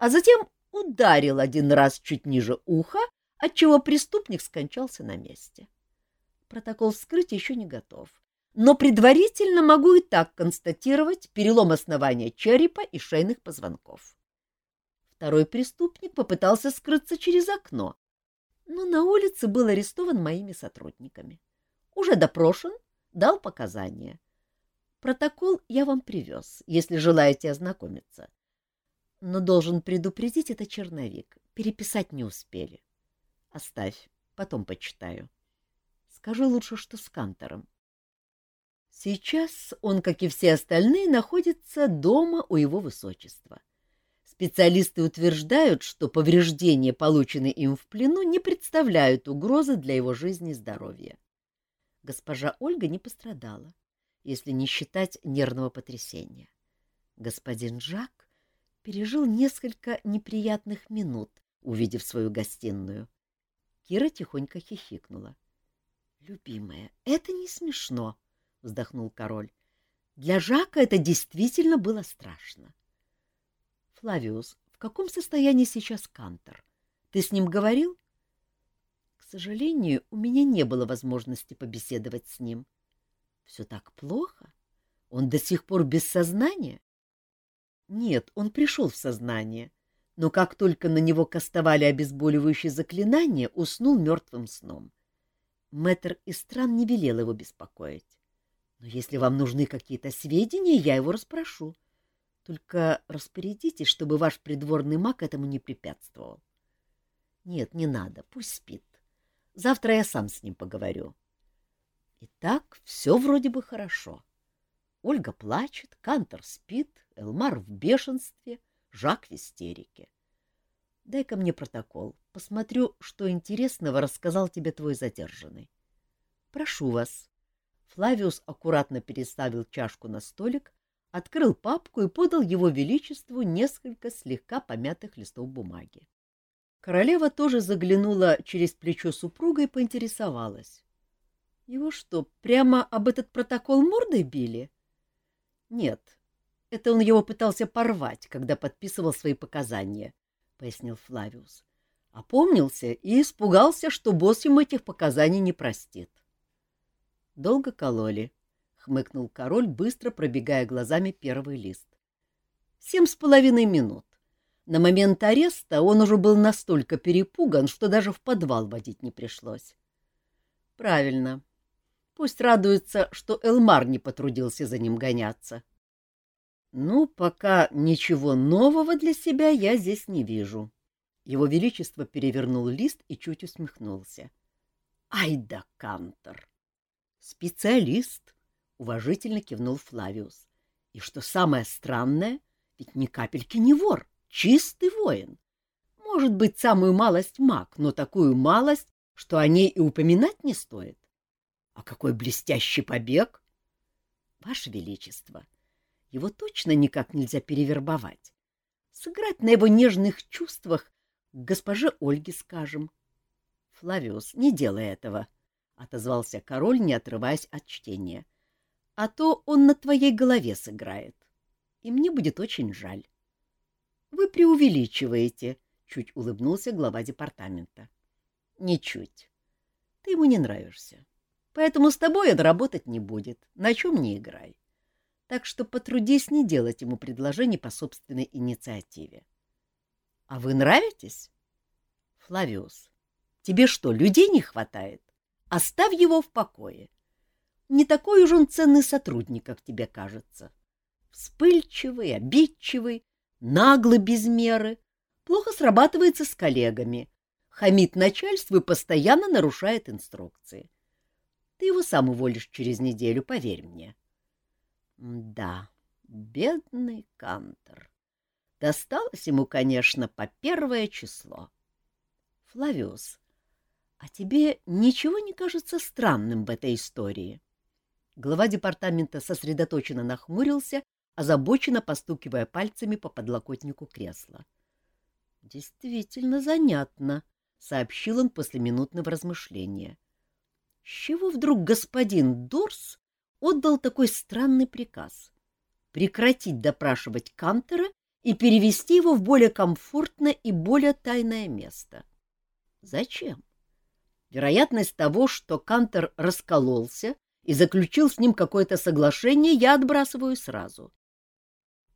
А затем ударил один раз чуть ниже уха, отчего преступник скончался на месте. Протокол вскрытия еще не готов, но предварительно могу и так констатировать перелом основания черепа и шейных позвонков. Второй преступник попытался скрыться через окно, но на улице был арестован моими сотрудниками. Уже допрошен, дал показания. Протокол я вам привез, если желаете ознакомиться. Но должен предупредить, это черновик. Переписать не успели. Оставь, потом почитаю. Скажи лучше, что с Кантором. Сейчас он, как и все остальные, находится дома у его высочества. Специалисты утверждают, что повреждения, полученные им в плену, не представляют угрозы для его жизни и здоровья. Госпожа Ольга не пострадала, если не считать нервного потрясения. Господин Жак пережил несколько неприятных минут, увидев свою гостиную. Кира тихонько хихикнула. — Любимая, это не смешно, — вздохнул король. Для Жака это действительно было страшно. Флавиус, в каком состоянии сейчас Кантор? Ты с ним говорил? К сожалению, у меня не было возможности побеседовать с ним. Все так плохо? Он до сих пор без сознания? Нет, он пришел в сознание, но как только на него кастовали обезболивающее заклинание, уснул мертвым сном. Мэтр Истран не велел его беспокоить. Но если вам нужны какие-то сведения, я его расспрошу. Только распорядитесь, чтобы ваш придворный маг этому не препятствовал. Нет, не надо, пусть спит. Завтра я сам с ним поговорю. Итак, все вроде бы хорошо. Ольга плачет, Кантор спит, Элмар в бешенстве, Жак в истерике. Дай-ка мне протокол, посмотрю, что интересного рассказал тебе твой задержанный. Прошу вас. Флавиус аккуратно переставил чашку на столик, открыл папку и подал его величеству несколько слегка помятых листов бумаги. Королева тоже заглянула через плечо супруга и поинтересовалась. — Его что, прямо об этот протокол мордой били? — Нет, это он его пытался порвать, когда подписывал свои показания, — пояснил Флавиус. Опомнился и испугался, что босс ему этих показаний не простит. — Долго кололи, — хмыкнул король, быстро пробегая глазами первый лист. — Семь с половиной минут. На момент ареста он уже был настолько перепуган, что даже в подвал водить не пришлось. — Правильно. Пусть радуется, что Элмар не потрудился за ним гоняться. — ну, пока ничего нового для себя я здесь не вижу. Его Величество перевернул лист и чуть усмехнулся. Ай да Кантор! Специалист! Уважительно кивнул Флавиус. И что самое странное, ведь ни капельки не вор, чистый воин. Может быть, самую малость маг, но такую малость, что о ней и упоминать не стоит. А какой блестящий побег! Ваше Величество! — его точно никак нельзя перевербовать. Сыграть на его нежных чувствах к госпоже Ольге, скажем. — Флавиус, не делай этого, — отозвался король, не отрываясь от чтения. — А то он на твоей голове сыграет. И мне будет очень жаль. — Вы преувеличиваете, — чуть улыбнулся глава департамента. — Ничуть. Ты ему не нравишься. Поэтому с тобой он работать не будет. На чем не играй так что потрудись не делать ему предложений по собственной инициативе. — А вы нравитесь? — Флавиус, тебе что, людей не хватает? Оставь его в покое. Не такой уж он ценный сотрудник, как тебе кажется. Вспыльчивый, обидчивый, наглый без меры, плохо срабатывается с коллегами, хамит начальству и постоянно нарушает инструкции. Ты его сам уволишь через неделю, поверь мне. — да, бедный Кантор. Досталось ему, конечно, по первое число. Флавиус, а тебе ничего не кажется странным в этой истории? Глава департамента сосредоточенно нахмурился, озабоченно постукивая пальцами по подлокотнику кресла. — Действительно занятно, — сообщил он после минутного размышления. — чего вдруг господин Дорс отдал такой странный приказ — прекратить допрашивать Кантера и перевести его в более комфортное и более тайное место. Зачем? Вероятность того, что Кантер раскололся и заключил с ним какое-то соглашение, я отбрасываю сразу.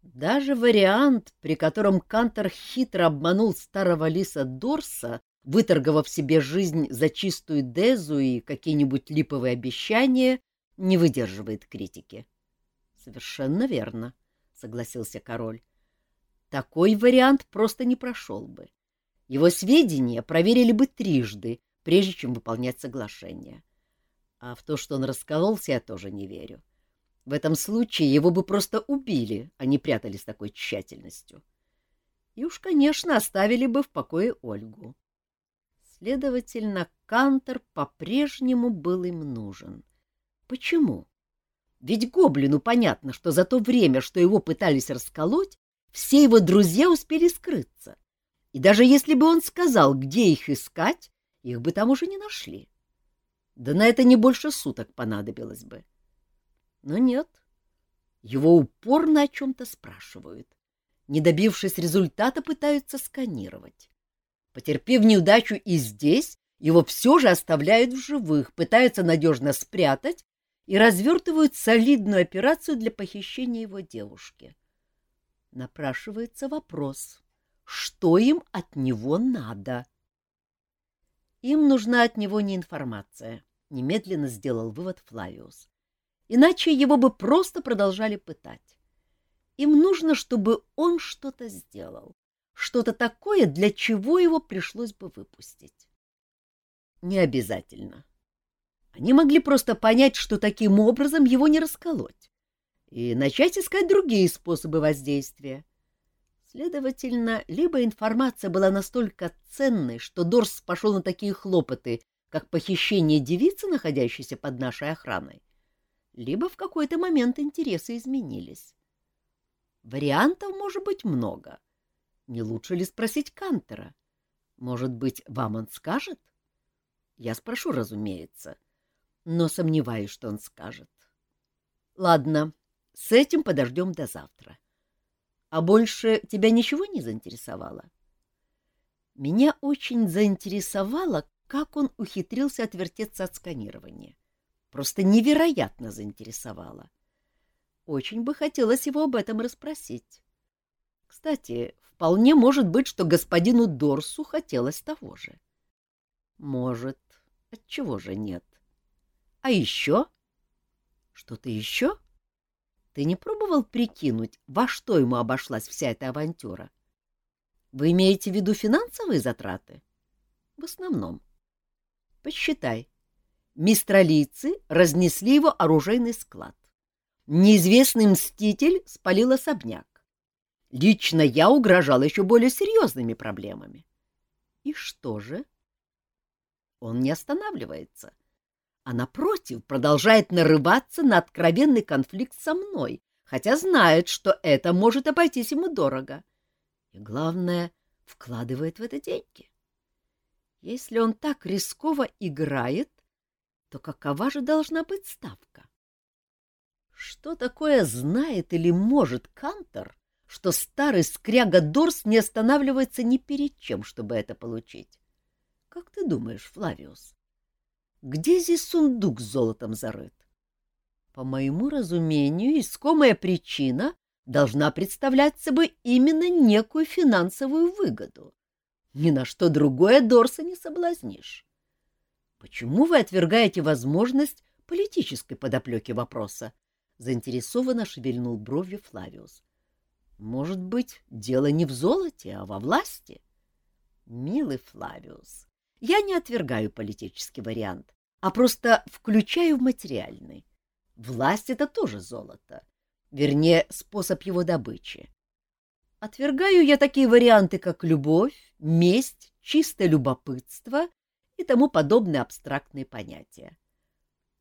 Даже вариант, при котором Кантер хитро обманул старого лиса Дорса, выторговав себе жизнь за чистую Дезу и какие-нибудь липовые обещания, не выдерживает критики. — Совершенно верно, — согласился король. — Такой вариант просто не прошел бы. Его сведения проверили бы трижды, прежде чем выполнять соглашение. А в то, что он раскололся, я тоже не верю. В этом случае его бы просто убили, а не прятали с такой тщательностью. И уж, конечно, оставили бы в покое Ольгу. Следовательно, Кантор по-прежнему был им нужен — Почему? Ведь гоблину понятно, что за то время, что его пытались расколоть, все его друзья успели скрыться. И даже если бы он сказал, где их искать, их бы там уже не нашли. Да на это не больше суток понадобилось бы. Но нет, его упорно о чем-то спрашивают. не добившись результата, пытаются сканировать. Потерпев неудачу и здесь, его все же оставляют в живых, пытаются надежно спрятать и развертывают солидную операцию для похищения его девушки. Напрашивается вопрос, что им от него надо? Им нужна от него не информация, немедленно сделал вывод Флавиус. Иначе его бы просто продолжали пытать. Им нужно, чтобы он что-то сделал, что-то такое, для чего его пришлось бы выпустить. Не обязательно. Они могли просто понять, что таким образом его не расколоть, и начать искать другие способы воздействия. Следовательно, либо информация была настолько ценной, что Дорс пошел на такие хлопоты, как похищение девицы, находящейся под нашей охраной, либо в какой-то момент интересы изменились. Вариантов может быть много. Не лучше ли спросить Кантера? Может быть, вам он скажет? Я спрошу, разумеется, но сомневаюсь, что он скажет. Ладно, с этим подождем до завтра. А больше тебя ничего не заинтересовало? Меня очень заинтересовало, как он ухитрился отвертеться от сканирования. Просто невероятно заинтересовало. Очень бы хотелось его об этом расспросить. Кстати, вполне может быть, что господину Дорсу хотелось того же. Может, отчего же нет? А еще? Что-то еще? Ты не пробовал прикинуть, во что ему обошлась вся эта авантюра? Вы имеете в виду финансовые затраты? В основном. Посчитай. Мистралийцы разнесли его оружейный склад. Неизвестный мститель спалил особняк. Лично я угрожал еще более серьезными проблемами. И что же? Он не останавливается, а, напротив, продолжает нарываться на откровенный конфликт со мной, хотя знает, что это может обойтись ему дорого. И, главное, вкладывает в это деньги. Если он так рисково играет, то какова же должна быть ставка? Что такое знает или может Кантор, что старый скряга Дорс не останавливается ни перед чем, чтобы это получить? Как ты думаешь, Флавиус, где здесь сундук с золотом зарыт? По моему разумению, искомая причина должна представлять собой именно некую финансовую выгоду. Ни на что другое Дорса не соблазнишь. Почему вы отвергаете возможность политической подоплеки вопроса? Заинтересованно шевельнул бровью Флавиус. Может быть, дело не в золоте, а во власти? Милый Флавиус, я не отвергаю политический вариант, а просто включаю в материальный. Власть — это тоже золото, вернее, способ его добычи. Отвергаю я такие варианты, как любовь, месть, чистое любопытство и тому подобные абстрактные понятия.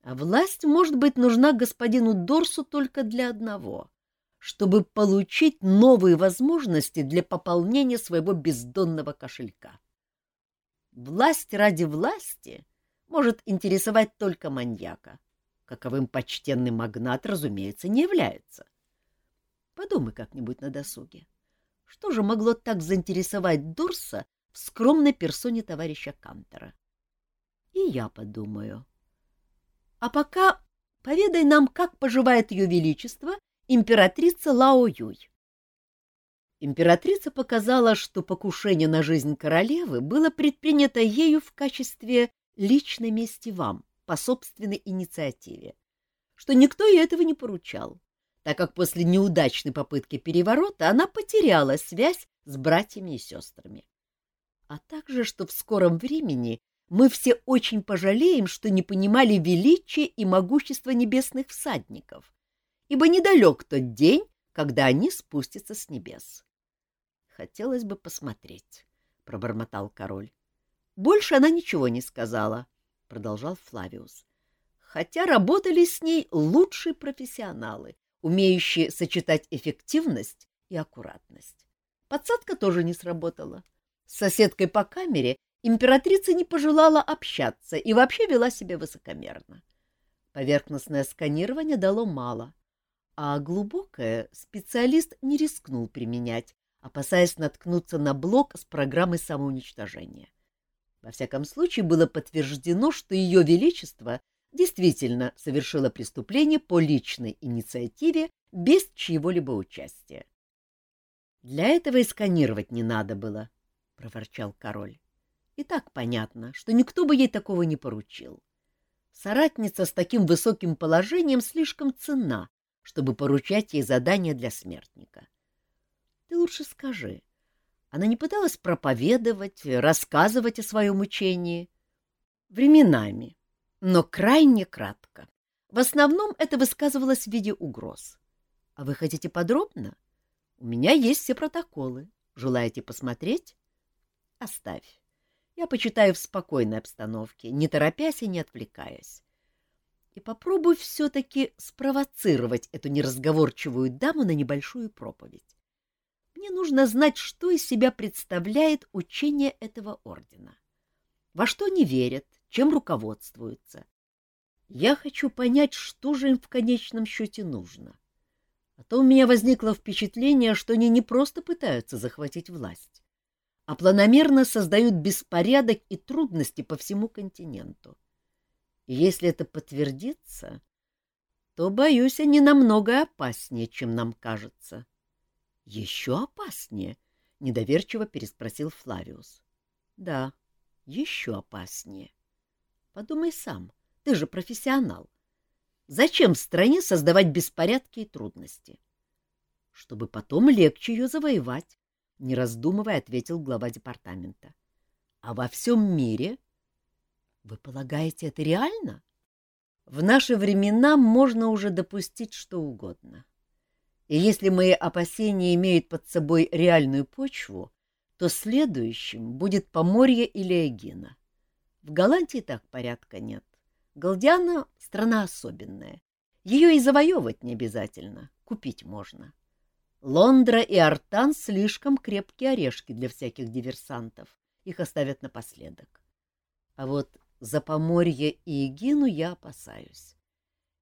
А власть может быть нужна господину Дорсу только для одного — чтобы получить новые возможности для пополнения своего бездонного кошелька. Власть ради власти может интересовать только маньяка, каковым почтенный магнат, разумеется, не является. Подумай как-нибудь на досуге. Что же могло так заинтересовать Дорса в скромной персоне товарища Кантера? И я подумаю. А пока поведай нам, как поживает ее величество, императрица Лао Юй. Императрица показала, что покушение на жизнь королевы было предпринято ею в качестве личной мести вам, по собственной инициативе, что никто ей этого не поручал, так как после неудачной попытки переворота она потеряла связь с братьями и сестрами. А также, что в скором времени мы все очень пожалеем, что не понимали величия и могущества небесных всадников, ибо недалек тот день, когда они спустятся с небес. — Хотелось бы посмотреть, — пробормотал король. — Больше она ничего не сказала, — продолжал Флавиус. — Хотя работали с ней лучшие профессионалы, умеющие сочетать эффективность и аккуратность. Подсадка тоже не сработала. С соседкой по камере императрица не пожелала общаться и вообще вела себя высокомерно. Поверхностное сканирование дало мало, а глубокое специалист не рискнул применять, опасаясь наткнуться на блок с программой самоуничтожения. Во всяком случае, было подтверждено, что Ее Величество действительно совершило преступление по личной инициативе без чьего-либо участия. — Для этого и сканировать не надо было, — проворчал король. — И так понятно, что никто бы ей такого не поручил. Соратница с таким высоким положением слишком ценна, чтобы поручать ей задание для смертника. Ты лучше скажи, она не пыталась проповедовать, рассказывать о своем учении? Временами, но крайне кратко. В основном это высказывалось в виде угроз. А вы хотите подробно? У меня есть все протоколы. Желаете посмотреть? Оставь. Я почитаю в спокойной обстановке, не торопясь и не отвлекаясь и попробуй все-таки спровоцировать эту неразговорчивую даму на небольшую проповедь. Мне нужно знать, что из себя представляет учение этого ордена. Во что они верят, чем руководствуются. Я хочу понять, что же им в конечном счете нужно. А то у меня возникло впечатление, что они не просто пытаются захватить власть, а планомерно создают беспорядок и трудности по всему континенту. Если это подтвердится, то, боюсь, они намного опаснее, чем нам кажется. — Еще опаснее? — недоверчиво переспросил Флавиус. — Да, еще опаснее. Подумай сам, ты же профессионал. Зачем стране создавать беспорядки и трудности? — Чтобы потом легче ее завоевать, — не раздумывая ответил глава департамента. — А во всем мире вы полагаете, это реально? В наши времена можно уже допустить что угодно. И если мои опасения имеют под собой реальную почву, то следующим будет Поморье или Эгина. В Голландии так порядка нет. Галдиана — страна особенная. Ее и завоевывать не обязательно, купить можно. Лондра и Артан — слишком крепкие орешки для всяких диверсантов. Их оставят напоследок. А вот за Поморье и Эгину я опасаюсь.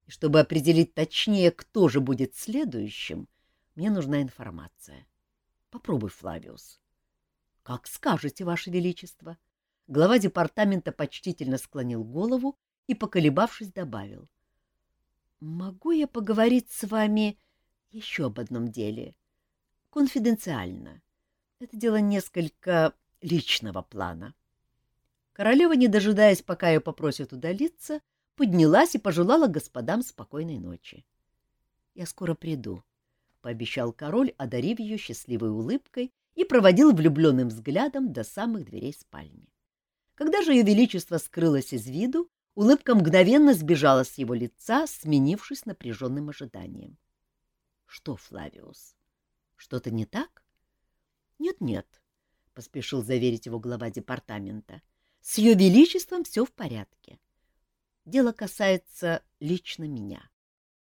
И чтобы определить точнее, кто же будет следующим, мне нужна информация. Попробуй, Флавиус. — Как скажете, Ваше Величество. Глава департамента почтительно склонил голову и, поколебавшись, добавил. — Могу я поговорить с вами еще об одном деле? Конфиденциально. Это дело несколько личного плана. — Королева, не дожидаясь, пока ее попросят удалиться, поднялась и пожелала господам спокойной ночи. — Я скоро приду, — пообещал король, одарив ее счастливой улыбкой и проводил влюбленным взглядом до самых дверей спальни. Когда же ее величество скрылось из виду, улыбка мгновенно сбежала с его лица, сменившись напряженным ожиданием. — Что, Флавиус, что-то не так? Нет, — Нет-нет, — поспешил заверить его глава департамента. С ее величеством все в порядке. Дело касается лично меня.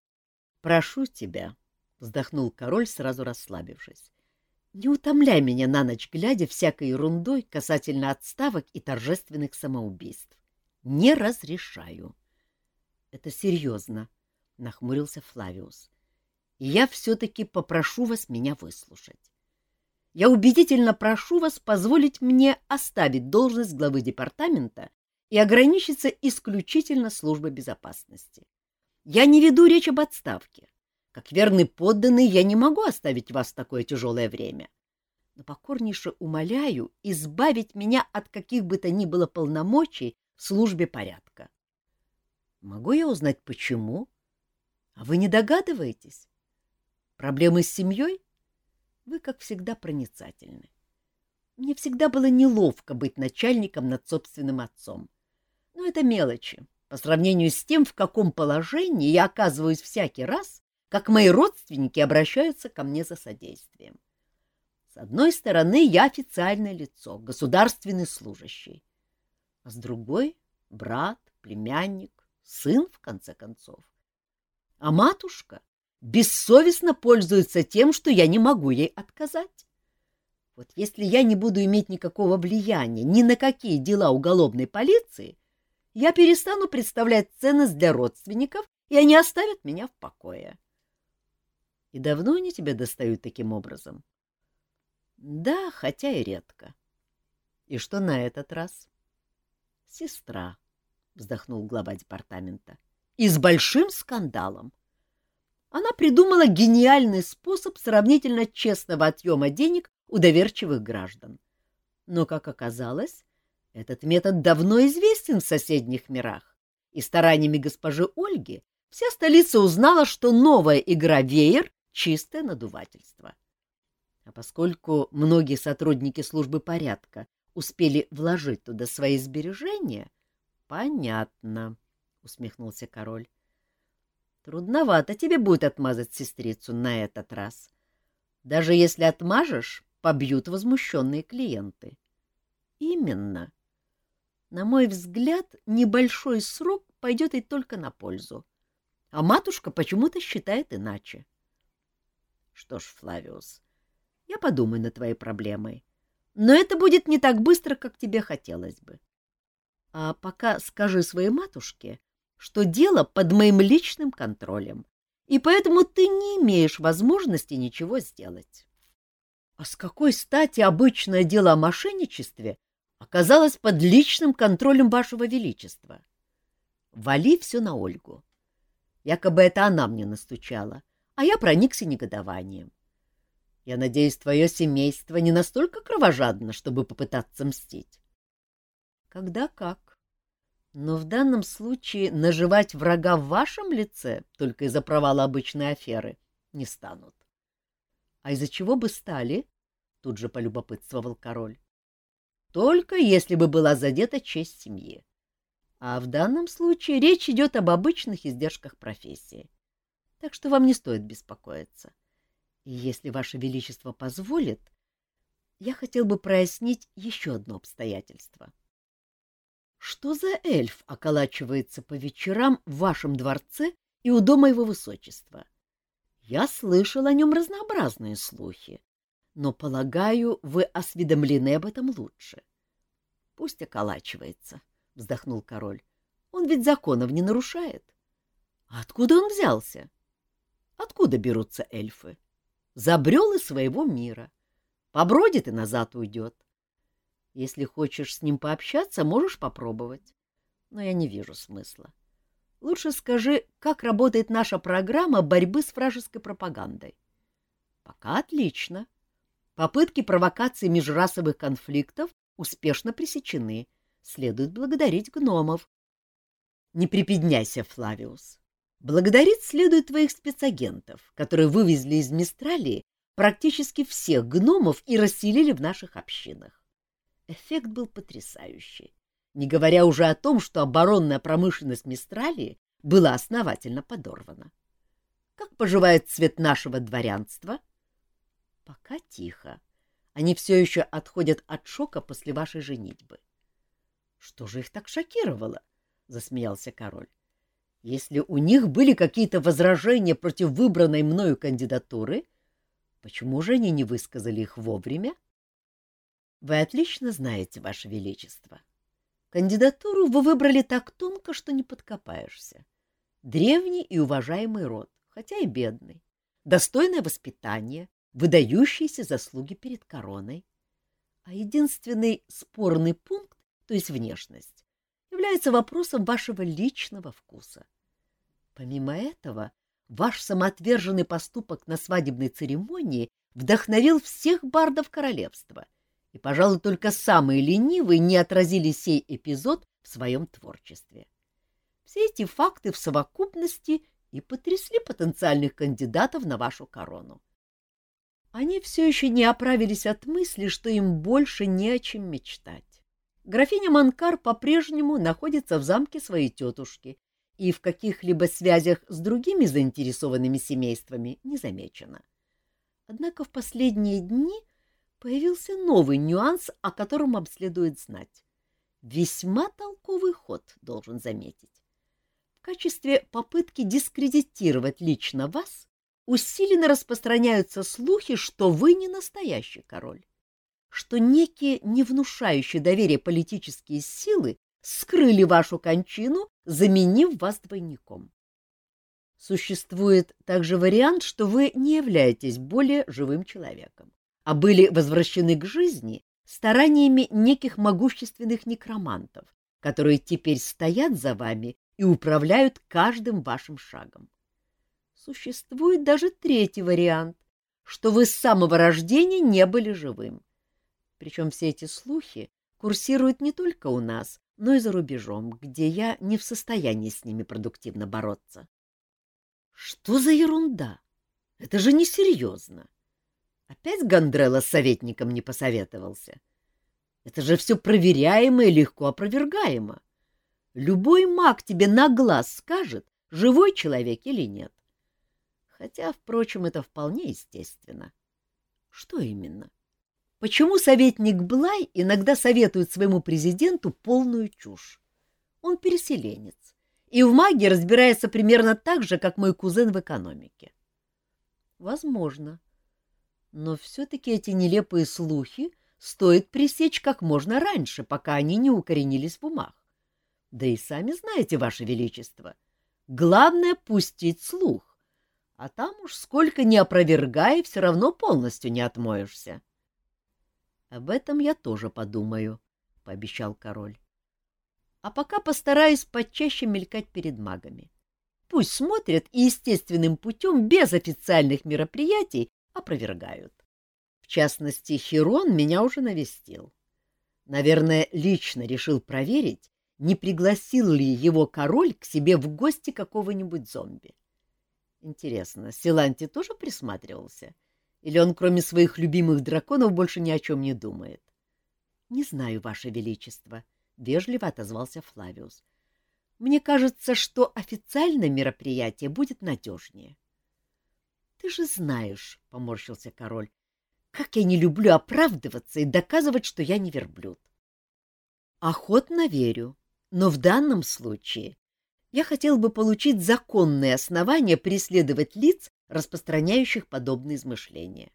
— Прошу тебя, — вздохнул король, сразу расслабившись, — не утомляй меня на ночь глядя всякой ерундой касательно отставок и торжественных самоубийств. Не разрешаю. — Это серьезно, — нахмурился Флавиус. — я все-таки попрошу вас меня выслушать я убедительно прошу вас позволить мне оставить должность главы департамента и ограничиться исключительно службой безопасности. Я не веду речь об отставке. Как верный подданный я не могу оставить вас в такое тяжелое время. Но покорнейше умоляю избавить меня от каких бы то ни было полномочий в службе порядка. Могу я узнать, почему? А вы не догадываетесь? Проблемы с семьей? Вы, как всегда, проницательны. Мне всегда было неловко быть начальником над собственным отцом. Но это мелочи по сравнению с тем, в каком положении я оказываюсь всякий раз, как мои родственники обращаются ко мне за содействием. С одной стороны, я официальное лицо, государственный служащий, а с другой — брат, племянник, сын, в конце концов. А матушка бессовестно пользуется тем, что я не могу ей отказать. Вот если я не буду иметь никакого влияния ни на какие дела уголовной полиции, я перестану представлять ценность для родственников, и они оставят меня в покое. И давно они тебя достают таким образом? — Да, хотя и редко. — И что на этот раз? — Сестра, — вздохнул глава департамента. — И с большим скандалом. Она придумала гениальный способ сравнительно честного отъема денег у доверчивых граждан. Но, как оказалось, этот метод давно известен в соседних мирах, и стараниями госпожи Ольги вся столица узнала, что новая игра «Веер» — чистое надувательство. А поскольку многие сотрудники службы порядка успели вложить туда свои сбережения, понятно, — усмехнулся король. Трудновато тебе будет отмазать сестрицу на этот раз. Даже если отмажешь, побьют возмущенные клиенты. Именно. На мой взгляд, небольшой срок пойдет ей только на пользу. А матушка почему-то считает иначе. Что ж, Флавиус, я подумаю над твоей проблемой. Но это будет не так быстро, как тебе хотелось бы. А пока скажи своей матушке, что дело под моим личным контролем, и поэтому ты не имеешь возможности ничего сделать. А с какой стати обычное дело о мошенничестве оказалось под личным контролем вашего величества? Вали все на Ольгу. Якобы это она мне настучала, а я проникся негодованием. Я надеюсь, твое семейство не настолько кровожадно, чтобы попытаться мстить. Когда как. Но в данном случае наживать врага в вашем лице только из-за провала обычной аферы не станут. А из-за чего бы стали? Тут же полюбопытствовал король. Только если бы была задета честь семьи. А в данном случае речь идет об обычных издержках профессии. Так что вам не стоит беспокоиться. И если Ваше Величество позволит, я хотел бы прояснить еще одно обстоятельство. Что за эльф околачивается по вечерам в вашем дворце и у дома его высочества? Я слышал о нем разнообразные слухи, но, полагаю, вы осведомлены об этом лучше. — Пусть околачивается, — вздохнул король. — Он ведь законов не нарушает. А откуда он взялся? Откуда берутся эльфы? Забрел из своего мира. Побродит и назад уйдет. Если хочешь с ним пообщаться, можешь попробовать. Но я не вижу смысла. Лучше скажи, как работает наша программа борьбы с вражеской пропагандой. Пока отлично. Попытки провокации межрасовых конфликтов успешно пресечены. Следует благодарить гномов. Не припедняйся, Флавиус. Благодарить следует твоих спецагентов, которые вывезли из Мистралии практически всех гномов и расселили в наших общинах. Эффект был потрясающий, не говоря уже о том, что оборонная промышленность Мистралии была основательно подорвана. Как поживает цвет нашего дворянства? Пока тихо. Они все еще отходят от шока после вашей женитьбы. — Что же их так шокировало? — засмеялся король. Если у них были какие-то возражения против выбранной мною кандидатуры, почему же они не высказали их вовремя? Вы отлично знаете, Ваше Величество. Кандидатуру вы выбрали так тонко, что не подкопаешься. Древний и уважаемый род, хотя и бедный. Достойное воспитание, выдающиеся заслуги перед короной. А единственный спорный пункт, то есть внешность, является вопросом вашего личного вкуса. Помимо этого, ваш самоотверженный поступок на свадебной церемонии вдохновил всех бардов королевства, и, пожалуй, только самые ленивые не отразили сей эпизод в своем творчестве. Все эти факты в совокупности и потрясли потенциальных кандидатов на вашу корону. Они все еще не оправились от мысли, что им больше не о чем мечтать. Графиня Манкар по-прежнему находится в замке своей тетушки и в каких-либо связях с другими заинтересованными семействами не замечена. Однако в последние дни появился новый нюанс, о котором обследует знать. Весьма толковый ход, должен заметить. В качестве попытки дискредитировать лично вас усиленно распространяются слухи, что вы не настоящий король что некие не внушающие доверия политические силы скрыли вашу кончину, заменив вас двойником. Существует также вариант, что вы не являетесь более живым человеком, а были возвращены к жизни стараниями неких могущественных некромантов, которые теперь стоят за вами и управляют каждым вашим шагом. Существует даже третий вариант, что вы с самого рождения не были живым. Причем все эти слухи курсируют не только у нас, но и за рубежом, где я не в состоянии с ними продуктивно бороться. Что за ерунда? Это же несерьезно. Опять Гондрелла с советником не посоветовался. Это же все проверяемо и легко опровергаемо. Любой маг тебе на глаз скажет, живой человек или нет. Хотя, впрочем, это вполне естественно. Что именно? Почему советник Блай иногда советует своему президенту полную чушь? Он переселенец и в магии разбирается примерно так же, как мой кузен в экономике. Возможно. Но все-таки эти нелепые слухи стоит пресечь как можно раньше, пока они не укоренились в умах. Да и сами знаете, Ваше Величество, главное — пустить слух, а там уж сколько не опровергай, все равно полностью не отмоешься. — Об этом я тоже подумаю, — пообещал король а пока постараюсь почаще мелькать перед магами. Пусть смотрят и естественным путем, без официальных мероприятий, опровергают. В частности, Хирон меня уже навестил. Наверное, лично решил проверить, не пригласил ли его король к себе в гости какого-нибудь зомби. Интересно, Силанти тоже присматривался? Или он, кроме своих любимых драконов, больше ни о чем не думает? — Не знаю, Ваше Величество, вежливо отозвался Флавиус. Мне кажется, что официальное мероприятие будет надежнее. — Ты же знаешь, — поморщился король, — как я не люблю оправдываться и доказывать, что я не верблюд. — Охотно верю, но в данном случае я хотел бы получить законные основания преследовать лиц, распространяющих подобные измышления.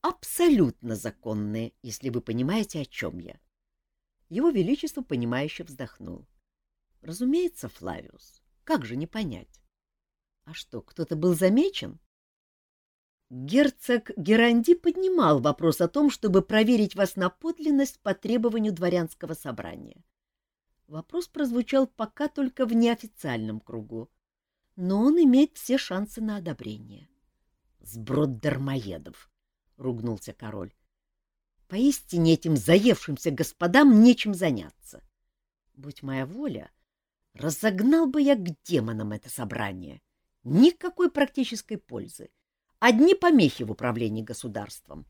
Абсолютно законные, если вы понимаете, о чем я. — его Величество, понимающе вздохнул. — Разумеется, Флавиус. Как же не понять? — А что, кто-то был замечен? Герцог Геранди поднимал вопрос о том, чтобы проверить вас на подлинность по требованию дворянского собрания. Вопрос прозвучал пока только в неофициальном кругу, но он имеет все шансы на одобрение. — Сброд дармоедов! — ругнулся король. Поистине этим заевшимся господам нечем заняться. Будь моя воля, разогнал бы я к демонам это собрание. Никакой практической пользы. Одни помехи в управлении государством.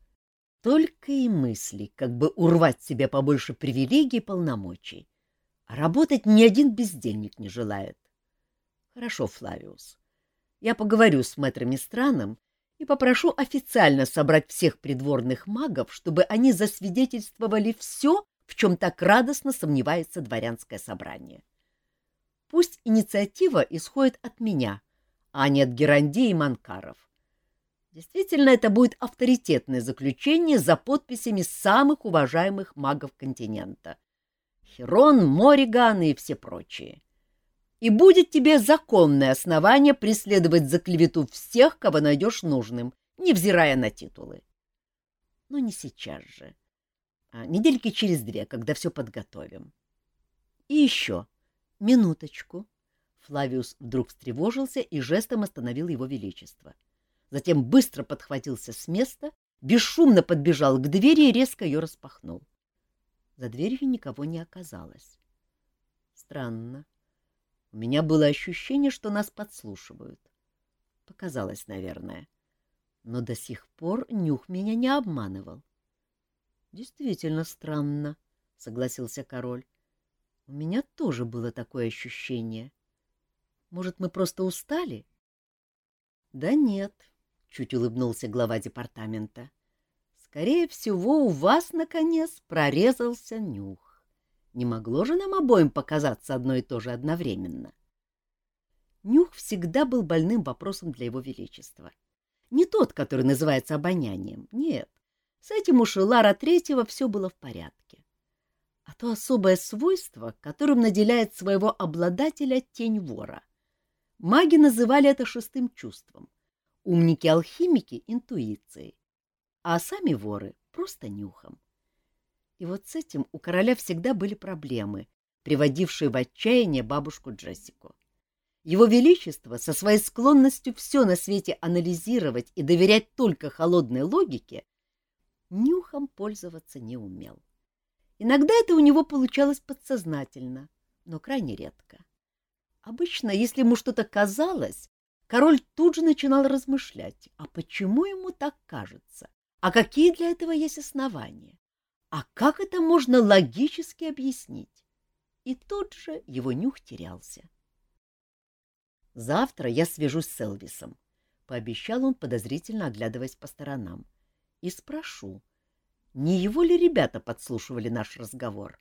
Только и мысли, как бы урвать себе побольше привилегий и полномочий. А работать ни один бездельник не желает. Хорошо, Флавиус. Я поговорю с мэтрами страном и попрошу официально собрать всех придворных магов, чтобы они засвидетельствовали все, в чем так радостно сомневается дворянское собрание. Пусть инициатива исходит от меня, а не от Геранди и Манкаров. Действительно, это будет авторитетное заключение за подписями самых уважаемых магов континента. Херон, Мориган и все прочие и будет тебе законное основание преследовать за клевету всех, кого найдешь нужным, невзирая на титулы. Но не сейчас же, а недельки через две, когда все подготовим. И еще, минуточку. Флавиус вдруг встревожился и жестом остановил его величество. Затем быстро подхватился с места, бесшумно подбежал к двери и резко ее распахнул. За дверью никого не оказалось. Странно. У меня было ощущение, что нас подслушивают. Показалось, наверное. Но до сих пор нюх меня не обманывал. — Действительно странно, — согласился король. — У меня тоже было такое ощущение. Может, мы просто устали? — Да нет, — чуть улыбнулся глава департамента. — Скорее всего, у вас, наконец, прорезался нюх. Не могло же нам обоим показаться одно и то же одновременно? Нюх всегда был больным вопросом для его величества. Не тот, который называется обонянием, нет. С этим у Шелара Третьего все было в порядке. А то особое свойство, которым наделяет своего обладателя тень вора. Маги называли это шестым чувством, умники-алхимики — интуицией, а сами воры — просто нюхом. И вот с этим у короля всегда были проблемы, приводившие в отчаяние бабушку Джессику. Его Величество со своей склонностью все на свете анализировать и доверять только холодной логике нюхом пользоваться не умел. Иногда это у него получалось подсознательно, но крайне редко. Обычно, если ему что-то казалось, король тут же начинал размышлять, а почему ему так кажется, а какие для этого есть основания, а как это можно логически объяснить. И тут же его нюх терялся. Завтра я свяжусь с Элвисом, — пообещал он, подозрительно оглядываясь по сторонам, — и спрошу, не его ли ребята подслушивали наш разговор?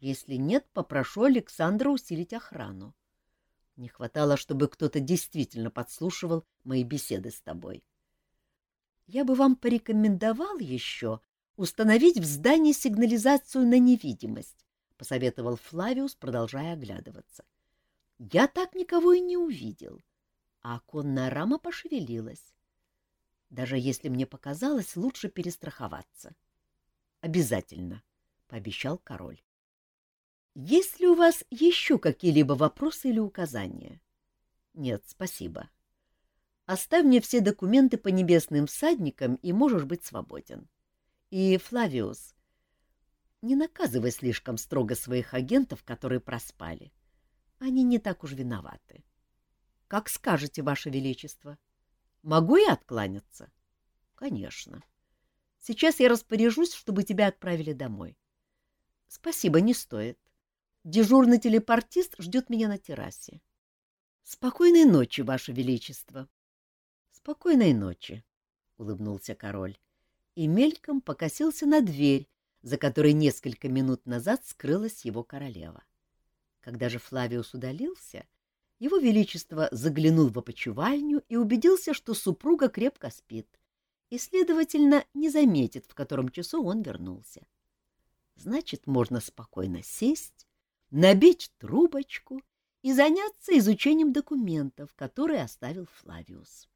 Если нет, попрошу Александра усилить охрану. Не хватало, чтобы кто-то действительно подслушивал мои беседы с тобой. Я бы вам порекомендовал еще установить в здании сигнализацию на невидимость, — посоветовал Флавиус, продолжая оглядываться. Я так никого и не увидел, а оконная рама пошевелилась. Даже если мне показалось, лучше перестраховаться. — Обязательно, — пообещал король. — Есть ли у вас еще какие-либо вопросы или указания? — Нет, спасибо. Оставь мне все документы по небесным всадникам, и можешь быть свободен. И, Флавиус, не наказывай слишком строго своих агентов, которые проспали. Они не так уж виноваты. — Как скажете, Ваше Величество. — Могу я откланяться? — Конечно. Сейчас я распоряжусь, чтобы тебя отправили домой. — Спасибо, не стоит. Дежурный телепортист ждет меня на террасе. — Спокойной ночи, Ваше Величество. — Спокойной ночи, — улыбнулся король и мельком покосился на дверь, за которой несколько минут назад скрылась его королева. Когда же Флавиус удалился, его Величество заглянул в опочивальню и убедился, что супруга крепко спит, и, следовательно, не заметит, в котором часу он вернулся. Значит, можно спокойно сесть, набить трубочку и заняться изучением документов, которые оставил Флавиус.